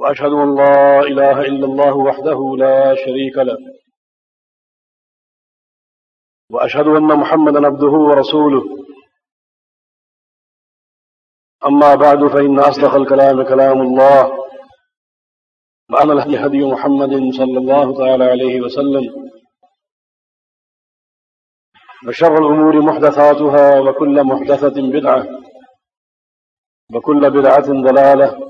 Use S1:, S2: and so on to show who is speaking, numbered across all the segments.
S1: وأشهد أن لا إله إلا الله وحده لا شريك له. وأشهد أن محمدا عبده ورسوله. أما بعد فإن أصدق الكلام كلام الله. وأنا الهدي هدي محمد صلى الله تعالى عليه وسلم. وشر الأمور محدثاتها وكل محدثة بدعة. وكل بدعة ضلالة.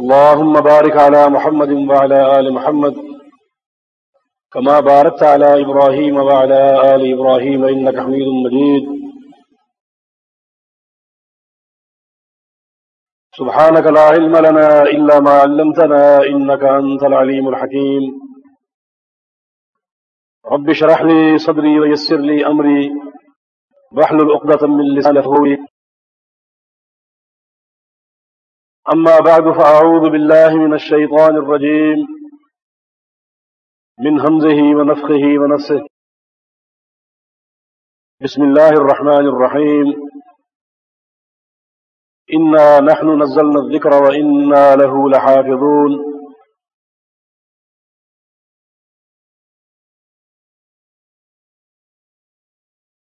S1: اللهم بارك على محمد وعلى آل محمد كما باركت على إبراهيم وعلى آل إبراهيم إنك حميد مجيد. سبحانك لا علم لنا إلا ما علمتنا إنك أنت العليم الحكيم. رب شرح لي صدري ويسر لي أمري. بحل الأقدة من لسان فهوي أما بعد فأعوذ بالله من الشيطان الرجيم من همزه ونفخه ونفسه بسم الله الرحمن الرحيم إنا نحن نزلنا الذكر وإنا له لحافظون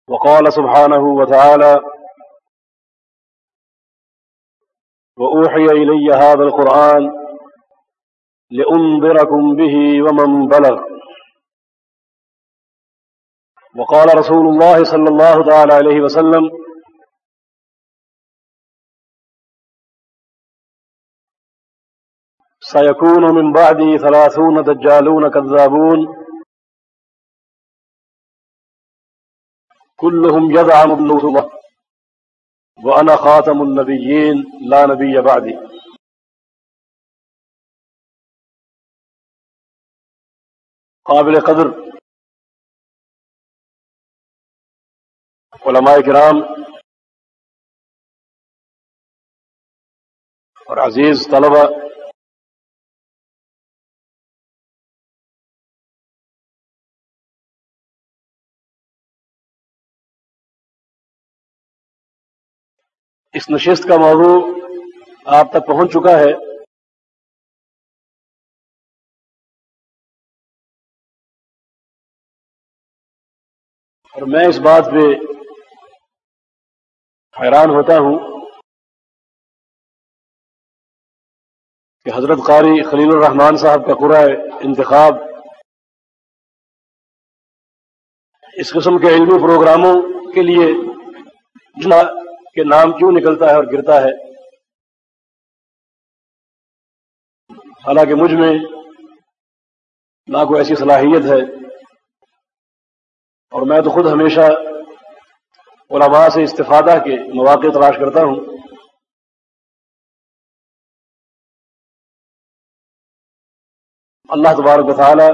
S1: وقال سبحانه وتعالى وأوحي إلي هذا القرآن لأنذركم به ومن بلغ. وقال رسول الله صلى الله تعالى عليه وسلم سيكون من بعدي ثلاثون دجالون كذابون. كلهم يدعم الله وانا خاتم النبيين لا نبي بعدي. قابل قدر. علماء کرام. اور عزیز طلبہ اس نشست کا موضوع آپ تک پہنچ چکا ہے۔ اور میں اس بات پہ حیران ہوتا ہوں کہ حضرت قاری خلیل الرحمان صاحب کا پورا انتخاب اس قسم کے علمی پروگراموں کے لیے کہ نام کیوں نکلتا ہے اور گرتا ہے؟ حالانکہ مجھ میں نہ کوئی ایسی صلاحیت ہے اور میں تو خود ہمیشہ علماء سے استفادہ کے مواقع تلاش کرتا ہوں۔ اللہ تبارک تعالی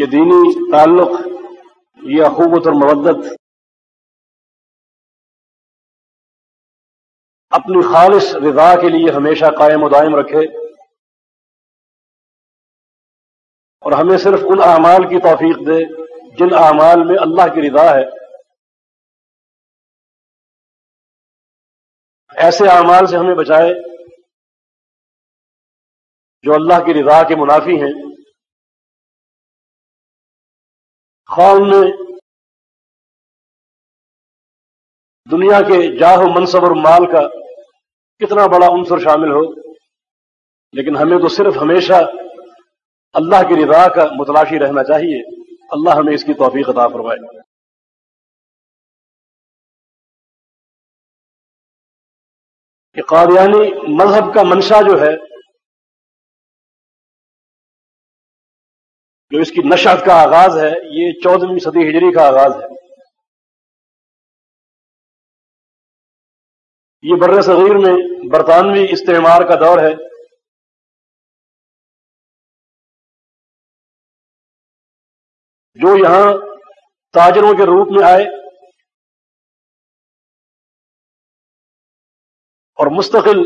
S1: یہ دینی تعلق یہ اخوبت اور مودت اپنی خالص رضا کے لیے ہمیشہ قائم و دائم رکھے اور ہمیں صرف ان اعمال کی توفیق دے جن اعمال میں اللہ کی رضا ہے۔ ایسے اعمال سے ہمیں بچائے جو اللہ کی رضا کے منافی ہیں۔ خان میں دنیا کے جاہ و منصب اور مال کا کتنا بڑا عنصر شامل ہو، لیکن ہمیں تو صرف ہمیشہ اللہ کی رضا کا متلاشی رہنا چاہیے۔ اللہ ہمیں اس کی توفیق عطا فرمائے۔ کہ قادیانی مذہب کا منشا جو ہے جو اس کی نشت کا آغاز ہے، یہ چودہویں صدی ہجری کا آغاز ہے۔ یہ بر صغیر میں برطانوی استعمار کا دور ہے۔ جو یہاں تاجروں کے روپ میں آئے اور مستقل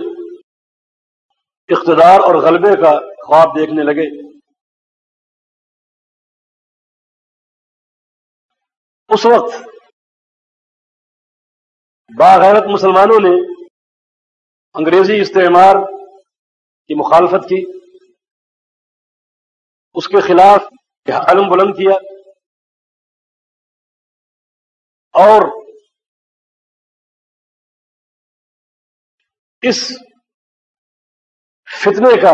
S1: اقتدار اور غلبے کا خواب دیکھنے لگے۔ اس وقت باغیرت مسلمانوں نے انگریزی استعمار کی مخالفت کی، اس کے خلاف علم بلند کیا اور اس فتنے کا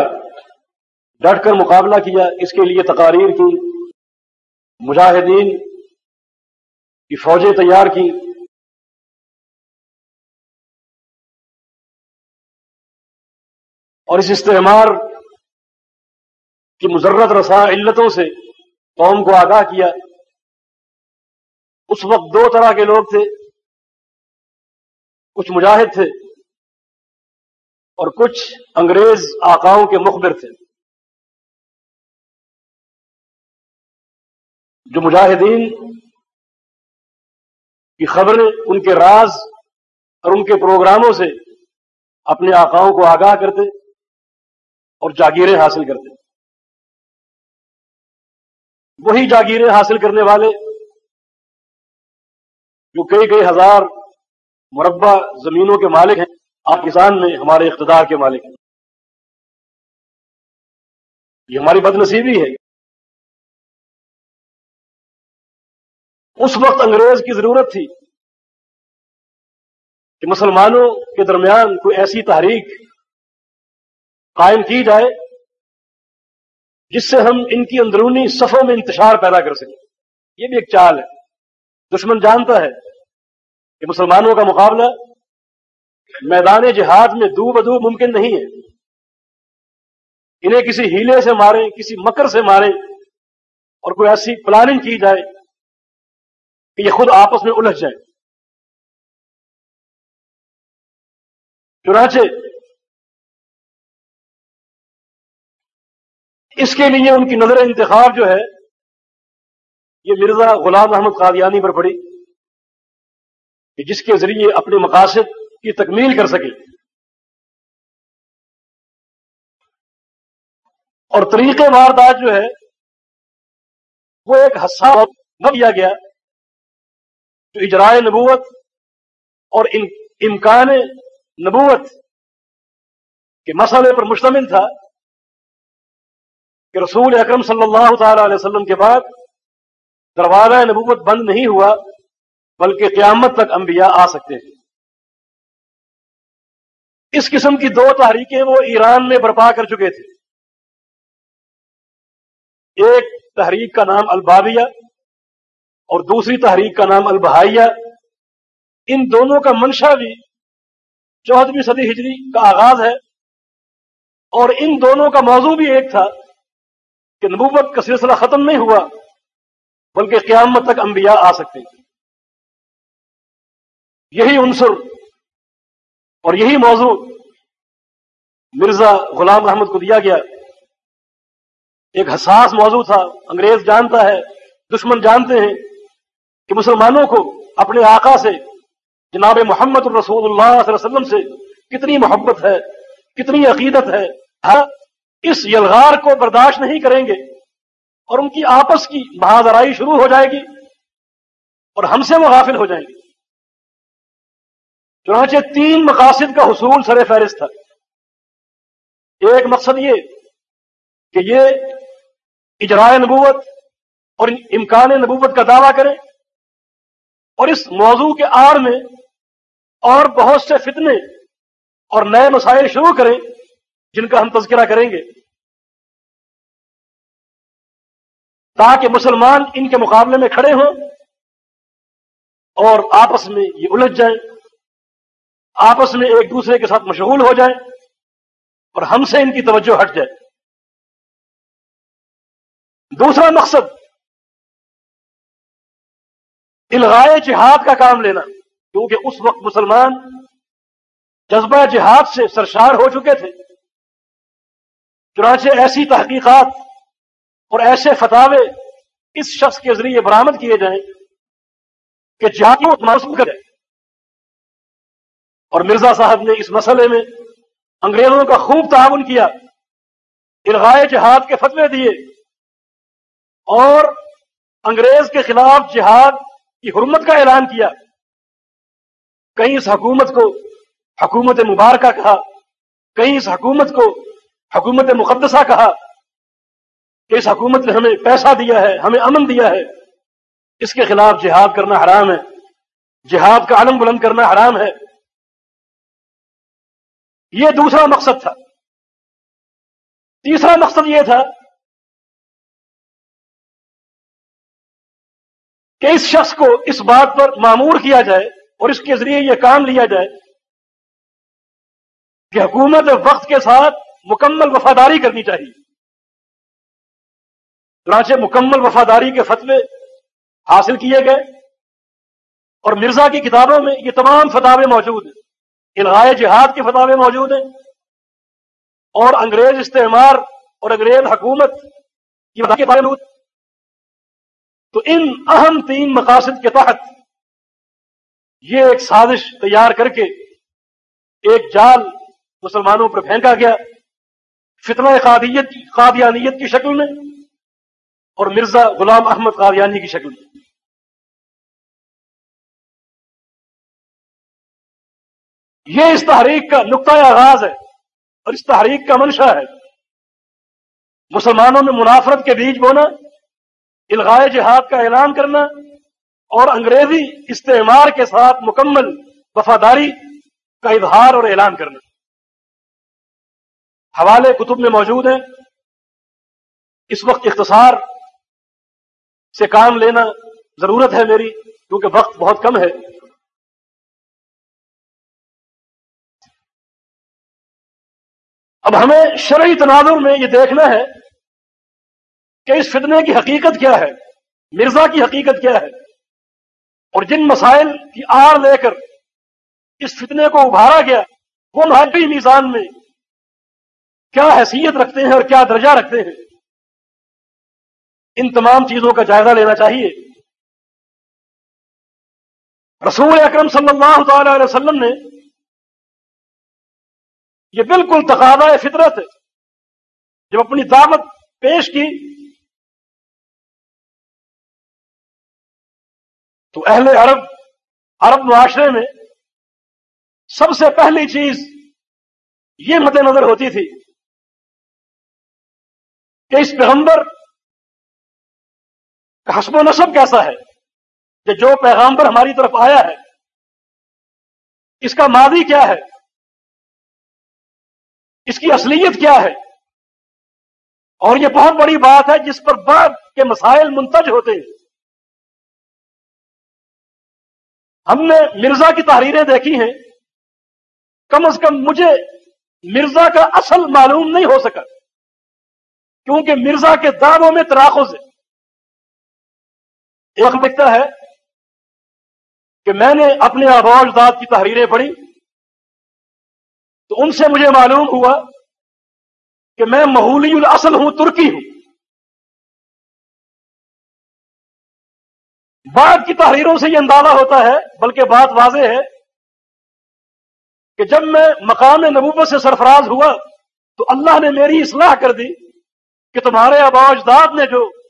S1: ڈٹ کر مقابلہ کیا، اس کے لیے تقاریر کی مجاہدین کی فوجیں تیار کی۔ اور اس استعمار کی مذرت رسا علتوں سے قوم کو آگاہ کیا۔ اس وقت دو طرح کے لوگ تھے۔ کچھ مجاہد تھے اور کچھ انگریز آقاؤں کے مخبر تھے۔ جو مجاہدین کی خبریں ان کے راز اور ان کے پروگراموں سے اپنے آقاؤں کو آگاہ کرتے اور جاگیریں حاصل کرتے۔ وہی جاگیریں حاصل کرنے والے جو کئی کئی ہزار مربع زمینوں کے مالک ہیں، پاکستان میں ہمارے اقتدار کے مالک ہیں۔ یہ ہماری بد نصیبی ہے۔ اس وقت انگریز کی ضرورت تھی کہ مسلمانوں کے درمیان کوئی ایسی تحریک قائم کی جائے جس سے ہم ان کی اندرونی صفوں میں انتشار پیدا کر سکیں۔ یہ بھی ایک چال ہے۔ دشمن جانتا ہے کہ مسلمانوں کا مقابلہ میدان جہاد میں دو بدو ممکن نہیں ہے۔ انہیں کسی ہیلے سے ماریں، کسی مکر سے ماریں اور کوئی ایسی پلاننگ کی جائے کہ یہ خود آپس میں الجھ جائے چنانچہ اس کے لیے ان کی نظر انتخاب جو ہے، یہ مرزا غلام احمد قادیانی پر پڑی کہ جس کے ذریعے اپنے مقاصد کی تکمیل کر سکے۔ اور طریقے واردات جو ہے، وہ ایک حساس کیا گیا۔ جو اجرائے نبوت اور امکان نبوت کے مسئلے پر مشتمل تھا کہ رسول اکرم صلی اللہ تعالی علیہ وسلم کے بعد دروازہ نبوت بند نہیں ہوا، بلکہ قیامت تک انبیاء آ سکتے ہیں۔ اس قسم کی دو تحریکیں وہ ایران میں برپا کر چکے تھے۔ ایک تحریک کا نام البابیہ اور دوسری تحریک کا نام البہائیہ۔ ان دونوں کا منشا بھی چودہویں صدی ہجری کا آغاز ہے۔ اور ان دونوں کا موضوع بھی ایک تھا کہ نبوت کا سلسلہ ختم نہیں ہوا، بلکہ قیامت تک انبیاء آ سکتے تھے یہی عنصر اور یہی موضوع مرزا غلام احمد کو دیا گیا۔ ایک حساس موضوع تھا، انگریز جانتا ہے، دشمن جانتے ہیں۔ کہ مسلمانوں کو اپنے آقا سے، جناب محمد الرسول اللہ صلی اللہ علیہ وسلم سے کتنی محبت ہے، کتنی عقیدت ہے ہاں اس یلغار کو برداشت نہیں کریں گے اور ان کی آپس کی بہادرائی شروع ہو جائے گی اور ہم سے وہ غافل ہو جائیں گے۔ چنانچہ تین مقاصد کا حصول سر فہرست تھا۔ ایک مقصد یہ کہ یہ اجرائے نبوت اور امکان نبوت کا دعویٰ کریں۔ اور اس موضوع کے آڑ میں اور بہت سے فتنے اور نئے مسائل شروع کریں جن کا ہم تذکرہ کریں گے۔ تاکہ مسلمان ان کے مقابلے میں کھڑے ہوں اور آپس میں یہ الجھ جائیں، آپس میں ایک دوسرے کے ساتھ مشغول ہو جائیں اور ہم سے ان کی توجہ ہٹ جائے۔ دوسرا مقصد الغائے جہاد کا کام لینا، کیونکہ اس وقت مسلمان جذبہ جہاد سے سرشار ہو چکے تھے۔ چنانچہ ایسی تحقیقات اور ایسے فتوے اس شخص کے ذریعے برآمد کیے جائیں کہ جہاد موسم کرے اور مرزا صاحب نے اس مسئلے میں انگریزوں کا خوب تعاون کیا الغائے جہاد کے فتوے دیے اور انگریز کے خلاف جہاد کی حرمت کا اعلان کیا۔ کہیں اس حکومت کو حکومت مبارکہ کہا، کہیں اس حکومت کو حکومت مقدسہ کہا کہ اس حکومت نے ہمیں پیسہ دیا ہے، ہمیں امن دیا ہے۔ اس کے خلاف جہاد کرنا حرام ہے، جہاد کا علم بلند کرنا حرام ہے۔ یہ دوسرا مقصد تھا۔ تیسرا مقصد یہ تھا کہ اس شخص کو اس بات پر معمور کیا جائے اور اس کے ذریعے یہ کام لیا جائے کہ حکومت وقت کے ساتھ مکمل وفاداری کرنی چاہیے۔ چنانچہ مکمل وفاداری کے فتوے حاصل کیے گئے اور مرزا کی کتابوں میں یہ تمام فتوے موجود ہیں۔ الہائے جہاد کے فتوے موجود ہیں۔ اور انگریز استعمار اور انگریز حکومت کی موجود تو ان اہم تین مقاصد کے تحت یہ ایک سازش تیار کر کے ایک جال مسلمانوں پر پھینکا گیا۔ فتنہ قادیت قادیانیت کی شکل میں اور مرزا غلام احمد قادیانی کی شکل میں۔ یہ اس تحریک کا نقطۂ آغاز ہے اور اس تحریک کا منشا ہے۔ مسلمانوں میں منافرت کے بیج بونا الغائے جہاد کا اعلان کرنا اور انگریزی استعمار کے ساتھ مکمل وفاداری کا اظہار اور اعلان کرنا۔ حوالے کتب میں موجود ہیں۔ اس وقت اختصار سے کام لینا ضرورت ہے میری، کیونکہ وقت بہت کم ہے۔ اب ہمیں شرعی تناظر میں یہ دیکھنا ہے۔ کہ اس فتنے کی حقیقت کیا ہے؟ مرزا کی حقیقت کیا ہے؟ اور جن مسائل کی آڑ لے کر اس فتنے کو ابھارا گیا، وہ مہاجی میزان میں کیا حیثیت رکھتے ہیں اور کیا درجہ رکھتے ہیں؟ ان تمام چیزوں کا جائزہ لینا چاہیے۔ رسول اکرم صلی اللہ تعالی علیہ وسلم نے یہ بالکل تقاضا فطرت ہے۔ جب اپنی دعوت پیش کی تو اہل عرب عرب معاشرے میں سب سے پہلی چیز یہ مد نظر ہوتی تھی کہ اس پیغمبر کا حسب و نصب کیسا ہے کہ جو پیغامبر ہماری طرف آیا ہے، اس کا ماضی کیا ہے، اس کی اصلیت کیا ہے۔ اور یہ بہت بڑی بات ہے جس پر بعد کے مسائل منتج ہوتے ہیں۔ ہم نے مرزا کی تحریریں دیکھی ہیں۔ کم از کم مجھے مرزا کا اصل معلوم نہیں ہو سکا۔ کیونکہ مرزا کے دعووں میں تراخذ ہے۔ ایک لکھتا ہے کہ میں نے اپنے آباؤ اجداد کی تحریریں پڑھی۔ تو ان سے مجھے معلوم ہوا کہ میں محولی الاصل ہوں، ترکی ہوں۔ بعد کی تحریروں سے یہ اندازہ ہوتا ہے، بلکہ بات واضح ہے کہ جب میں مقام نبوت سے سرفراز ہوا تو اللہ نے میری اصلاح کر دی کہ تمہارے آبا اجداد نے جو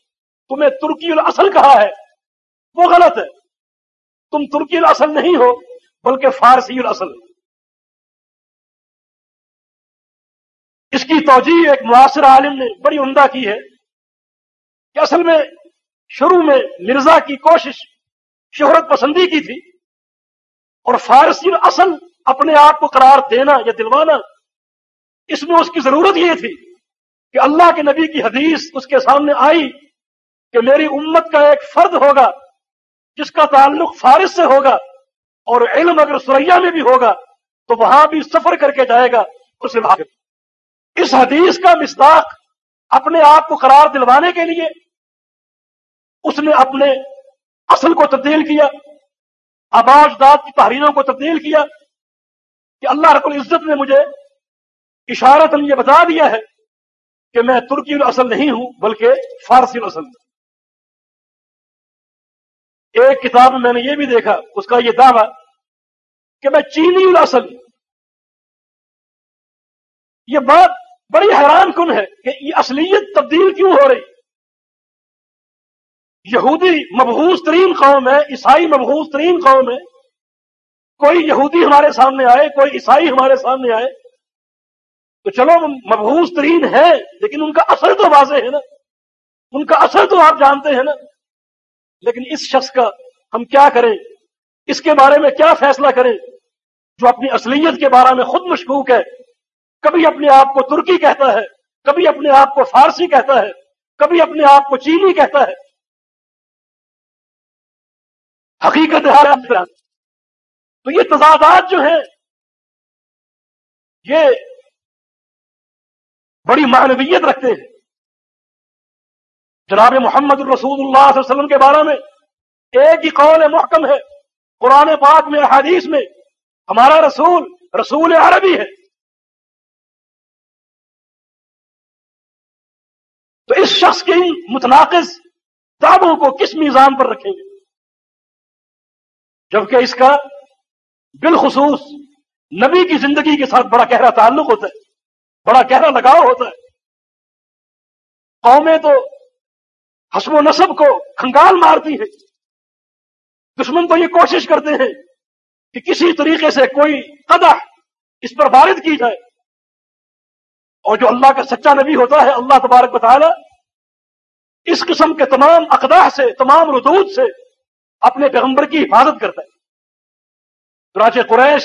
S1: تمہیں ترکی الاصل کہا ہے، وہ غلط ہے۔ تم ترکی الاصل نہیں ہو، بلکہ فارسی الاصل۔ اس کی توجہ ایک معاصر عالم نے بڑی عمدہ کی ہے کہ اصل میں شروع میں مرزا کی کوشش شہرت پسندی کی تھی اور فارسی اصل اپنے آپ کو قرار دینا یا دلوانا، اس میں اس کی ضرورت یہ تھی کہ اللہ کے نبی کی حدیث اس کے سامنے آئی کہ میری امت کا ایک فرد ہوگا، جس کا تعلق فارس سے ہوگا اور علم اگر سریا میں بھی ہوگا تو وہاں بھی سفر کر کے جائے گا اسے اس حدیث کا مستاق اپنے آپ کو قرار دلوانے کے لیے اس نے اپنے اصل کو تبدیل کیا آباش داد کی تحریروں کو تبدیل کیا کہ اللہ رب العزت نے مجھے اشارت یہ بتا دیا ہے کہ میں ترکی الاصل نہیں ہوں بلکہ فارسی الاصل ہوں۔ ایک کتاب میں میں نے یہ بھی دیکھا، اس کا یہ دعویٰ کہ میں چینی الاصل ہوں یہ بات بڑی حیران کن ہے کہ یہ اصلیت تبدیل کیوں ہو رہی؟ یہودی مبہوس ترین قوم ہے، عیسائی مبہوس ترین قوم ہے۔ کوئی یہودی ہمارے سامنے آئے، کوئی عیسائی ہمارے سامنے آئے۔ تو چلو مبہوس ترین ہے، لیکن ان کا اثر تو واضح ہے نا۔ ان کا اثر تو آپ جانتے ہیں نا۔ لیکن اس شخص کا ہم کیا کریں؟ اس کے بارے میں کیا فیصلہ کریں؟ جو اپنی اصلیت کے بارے میں خود مشکوک ہے۔ کبھی اپنے آپ کو ترکی کہتا ہے، کبھی اپنے آپ کو فارسی کہتا ہے، کبھی اپنے آپ کو چینی کہتا ہے۔ حقیقت ہے تو یہ تضادات جو ہیں، یہ بڑی معنویت رکھتے ہیں۔ جناب محمد الرسول اللہ صلی اللہ علیہ وسلم کے بارے میں ایک ہی قول محکم ہے۔ قرآن پاک میں حدیث میں ہمارا رسول رسول عربی ہے۔ تو اس شخص کے متناقض دعووں کو کس میزان پر رکھیں گے؟ جبکہ اس کا بالخصوص نبی کی زندگی کے ساتھ بڑا گہرا تعلق ہوتا ہے، بڑا گہرا لگاؤ ہوتا ہے۔ قومیں تو حسب و نصب کو کھنگال مارتی ہیں۔ دشمن تو یہ کوشش کرتے ہیں کہ کسی طریقے سے کوئی قدح اس پر وارد کی جائے۔ اور جو اللہ کا سچا نبی ہوتا ہے، اللہ تبارک بتانا اس قسم کے تمام اقداح سے، تمام ردود سے اپنے پیغمبر کی حفاظت کرتا ہے۔ راج قریش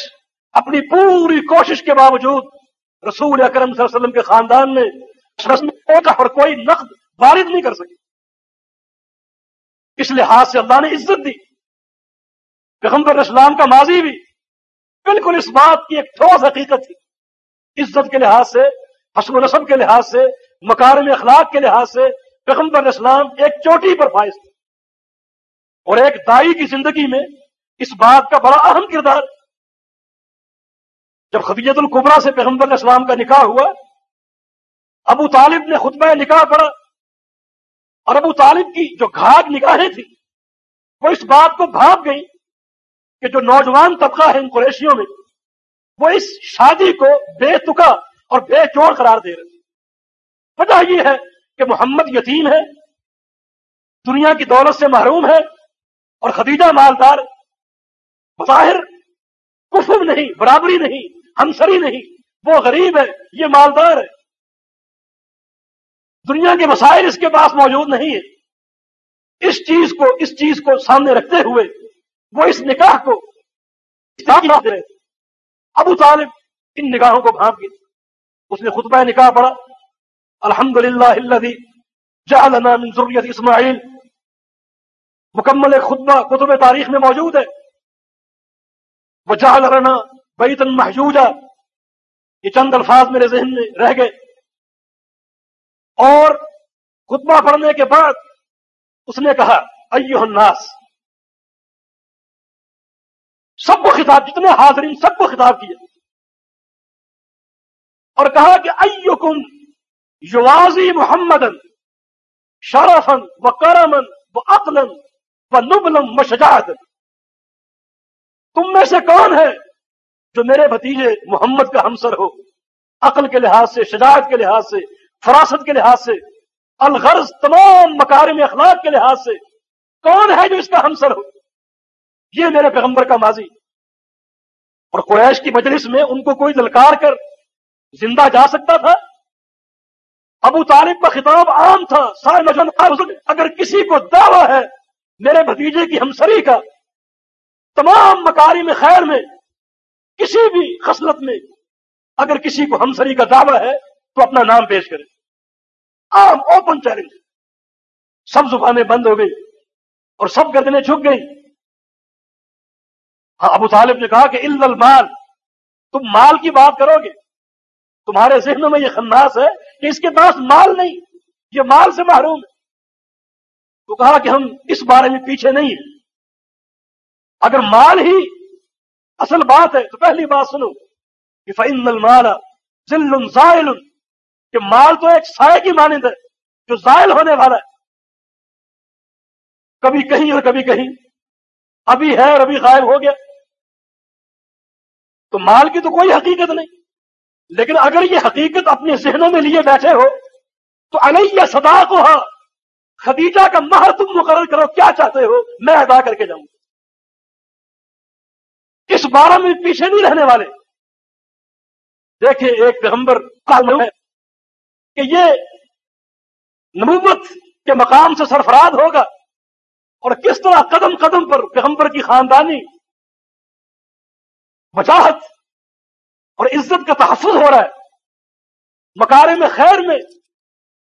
S1: اپنی پوری کوشش کے باوجود رسول اکرم صلی اللہ علیہ وسلم کے خاندان میں رسم اور کوئی نقد وارد نہیں کر سکے۔ اس لحاظ سے اللہ نے عزت دی۔ پیغمبر اسلام کا ماضی بھی بالکل اس بات کی ایک ٹھوس حقیقت تھی۔ عزت کے لحاظ سے حسب و نصب کے لحاظ سے، مکارم اخلاق کے لحاظ سے پیغمبر اسلام ایک چوٹی پر فائز تھے۔ اور ایک دائی کی زندگی میں اس بات کا بڑا اہم کردار جب خدیجت القبرا سے پیغمبر اسلام کا نکاح ہوا، ابو طالب نے خطبہ نکاح پڑھا اور ابو طالب کی جو گھاٹ نکاحیں تھی وہ اس بات کو بھاگ گئی کہ جو نوجوان طبقہ ہے ان قریشیوں میں، وہ اس شادی کو بے تکا اور بے چور قرار دے رہے وجہ یہ ہے کہ محمد یتیم ہے، دنیا کی دولت سے محروم ہے اور خدیجہ مالدار بظاہر کفر نہیں، برابری نہیں، ہمسری نہیں، وہ غریب ہے، یہ مالدار ہے۔ دنیا کے مسائل اس کے پاس موجود نہیں ہے اس چیز کو، اس چیز کو سامنے رکھتے ہوئے، وہ اس نکاح کو رہے ابو طالب ان نگاہوں کو بھانپ گئی اس نے خطبہ نکاح پڑھا۔ الحمد للہ ضروریت اسماعیل مکمل خطبہ کتب تاریخ میں موجود ہے۔ وہ جہل رنا بیتن محجوجہ یہ چند الفاظ میرے ذہن میں رہ گئے۔ اور خطبہ پڑھنے کے بعد اس نے کہا، ایوہ الناس، سب کو خطاب، جتنے حاضرین، سب کو خطاب کیا اور کہا کہ ایوکم یوازی محمدن شرفن و کرمن و اقلن نبلم و تم میں سے کون ہے جو میرے بھتیجے محمد کا ہمسر ہو؟ عقل کے لحاظ سے، شجاعت کے لحاظ سے، فراست کے لحاظ سے، الغرض تمام مکارم اخلاق کے لحاظ سے کون ہے جو اس کا ہمسر ہو؟ یہ میرے پیغمبر کا ماضی۔ اور قریش کی مجلس میں ان کو کوئی دلکار کر زندہ جا سکتا تھا؟ ابو طالب کا خطاب عام تھا سارے اگر کسی کو دعویٰ ہے میرے بھتیجے کی ہمسری کا تمام مکاری میں خیر میں کسی بھی خصلت میں اگر کسی کو ہمسری کا دعویٰ ہے تو اپنا نام پیش کرے عام اوپن چیلنج سب زبانیں بند ہو گئی اور سب گردنیں جھک گئی ہاں ابو طالب نے کہا کہ المال، تم مال کی بات کرو گے۔ تمہارے ذہنوں میں یہ خناس ہے کہ اس کے پاس مال نہیں، یہ مال سے محروم ہے۔ تو کہا کہ ہم اس بارے میں پیچھے نہیں ہیں۔ اگر مال ہی اصل بات ہے، تو پہلی بات سنو کہ فعن المال ذل زائل کہ مال تو ایک سائے کی مانند ہے، جو زائل ہونے والا ہے۔ کبھی کہیں اور کبھی کہیں۔ ابھی ہے اور ابھی غائب ہو گیا۔ تو مال کی تو کوئی حقیقت نہیں۔ لیکن اگر یہ حقیقت اپنے ذہنوں میں لیے بیٹھے ہو، تو علیہ صدا کو ہاں خدیجہ کا مہر تم مقرر کرو، کیا چاہتے ہو؟ میں ادا کر کے جاؤں۔ اس بارے میں پیچھے نہیں رہنے والے۔ دیکھیں، ایک پیغمبر ہے کہ یہ نبوت کے مقام سے سرفراد ہوگا اور کس طرح قدم قدم پر پیغمبر کی خاندانی وجاہت اور عزت کا تحفظ ہو رہا ہے۔ مکارے میں خیر میں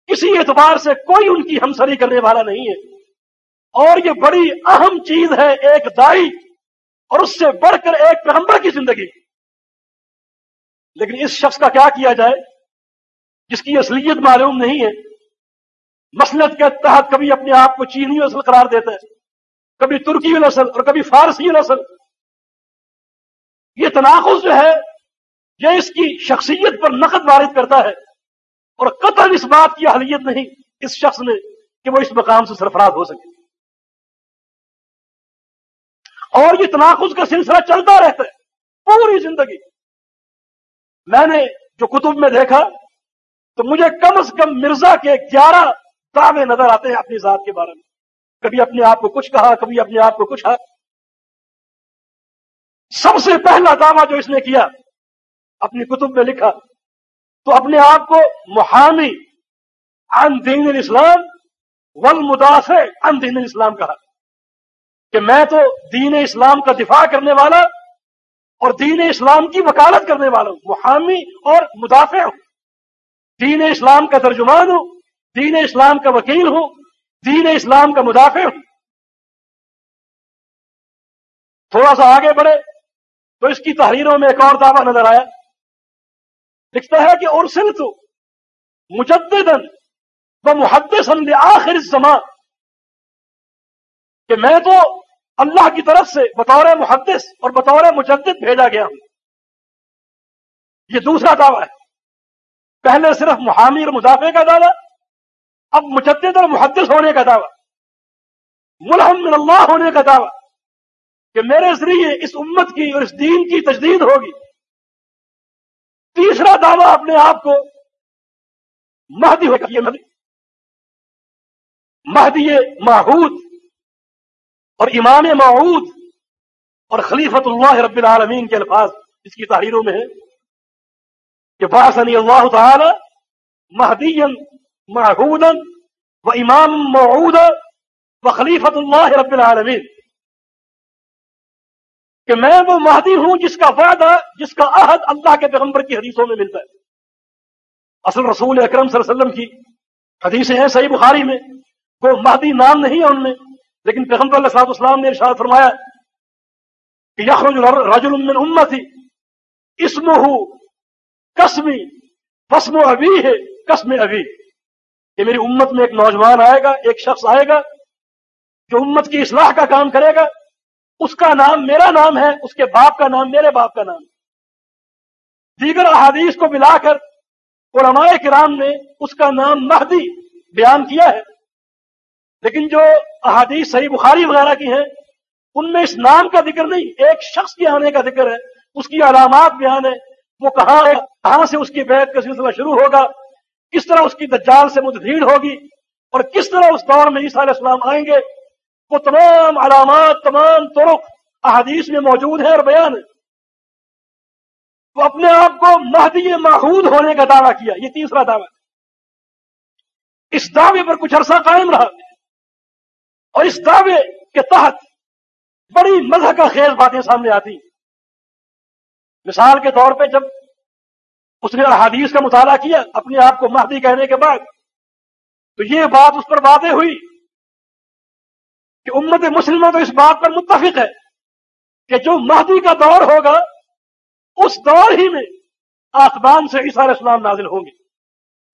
S1: کسی اعتبار سے کوئی ان کی ہمسری کرنے والا نہیں ہے۔ اور یہ بڑی اہم چیز ہے ایک دائی اور اس سے بڑھ کر ایک پیغمبر کی زندگی۔ لیکن اس شخص کا کیا کیا جائے؟ جس کی اصلیت معلوم نہیں ہے۔ مسلط کے تحت کبھی اپنے آپ کو چینی نسل قرار دیتا ہے۔ کبھی ترکی نسل اور کبھی فارسی نسل یہ تناخذ جو ہے، یہ اس کی شخصیت پر نقد وارد کرتا ہے۔ اور قطر اس بات کی اہلیت نہیں اس شخص نے کہ وہ اس مقام سے سرفراز ہو سکے۔ اور یہ تناخذ کا سلسلہ چلتا رہتا ہے پوری زندگی۔ میں نے جو کتب میں دیکھا تو مجھے کم از کم مرزا کے گیارہ دعوے نظر آتے ہیں اپنی ذات کے بارے میں۔ کبھی اپنے آپ کو کچھ کہا، کبھی اپنے آپ کو کچھ کہا۔ سب سے پہلا دعویٰ جو اس نے کیا، اپنی کتب میں لکھا تو اپنے آپ کو محامی ان دین الاسلام والمدافع ان دین الاسلام کہا۔ کہ میں تو دین اسلام کا دفاع کرنے والا اور دین اسلام کی وکالت کرنے والا ہوں، محامی اور مدافع ہوں۔ دین اسلام کا ترجمان ہوں، دین اسلام کا وکیل ہوں، دین اسلام کا مدافع ہوں۔ تھوڑا سا آگے بڑھے تو اس کی تحریروں میں ایک اور دعویٰ نظر آیا۔ لکھتا ہے کہ ارسل تو مجدن و محدث آخر زمان کہ میں تو اللہ کی طرف سے بطور محدث اور بطور مجدد بھیجا گیا ہوں۔ یہ دوسرا دعویٰ ہے۔ پہلے صرف محامی اور مدافع کا دعویٰ، اب مجدد اور محدث ہونے کا دعویٰ۔ ملحم من اللہ ہونے کا دعویٰ، کہ میرے ذریعے اس امت کی اور اس دین کی تجدید ہوگی۔ تیسرا دعویٰ اپنے آپ کو مہدی ہو یہ مہدی ماحود اور امام معود اور خلیفت اللہ رب العالمین کے الفاظ اس کی تحریروں میں ہے کہ باسنی اللہ تعالی مہدی محود و امام معود و خلیفت اللہ رب العالمین۔ کہ میں وہ مہدی ہوں جس کا وعدہ، جس کا عہد اللہ کے پیغمبر کی حدیثوں میں ملتا ہے۔ اصل رسول اکرم صلی اللہ علیہ وسلم کی حدیثیں ہیں صحیح بخاری میں، وہ مہدی نام نہیں ہے ان میں، لیکن پیغمبر علیہ صاحب اسلام نے ارشاد فرمایا کہ یخرج رجل من امتی اسم ہو کسمی بسم ابھی ہے کسم ابھی کہ میری امت میں ایک نوجوان آئے گا، ایک شخص آئے گا، جو امت کی اصلاح کا کام کرے گا اس کا نام میرا نام ہے، اس کے باپ کا نام میرے باپ کا نام ہے۔ دیگر احادیث کو ملا کر علماء کرام نے اس کا نام مہدی بیان کیا ہے۔ لیکن جو احادیث صحیح بخاری وغیرہ کی ہیں، ان میں اس نام کا ذکر نہیں، ایک شخص کے آنے کا ذکر ہے، اس کی علامات بیان ہے وہ کہاں ہے، کہاں سے اس کی بیعت کا سلسلہ شروع ہوگا، کس طرح اس کی دجال سے متبھیڑ ہوگی، اور کس طرح اس دور میں عیسیٰ علیہ السلام آئیں گے وہ تمام علامات، تمام طرق احادیث میں موجود ہے اور بیان ہے وہ اپنے آپ کو مہدی محود ہونے کا دعویٰ کیا، یہ تیسرا دعویٰ۔ اس دعوے پر کچھ عرصہ قائم رہا۔ اور اس دعوے کے تحت بڑی مذہب کا خیز باتیں سامنے آتی مثال کے طور پہ جب اس نے احادیث کا مطالعہ کیا اپنے آپ کو مہدی کہنے کے بعد، تو یہ بات اس پر واضح ہوئی۔ کہ امت مسلمہ تو اس بات پر متفق ہے کہ جو مہدی کا دور ہوگا، اس دور ہی میں آسمان سے عیسیٰ علیہ السلام نازل ہوں گے۔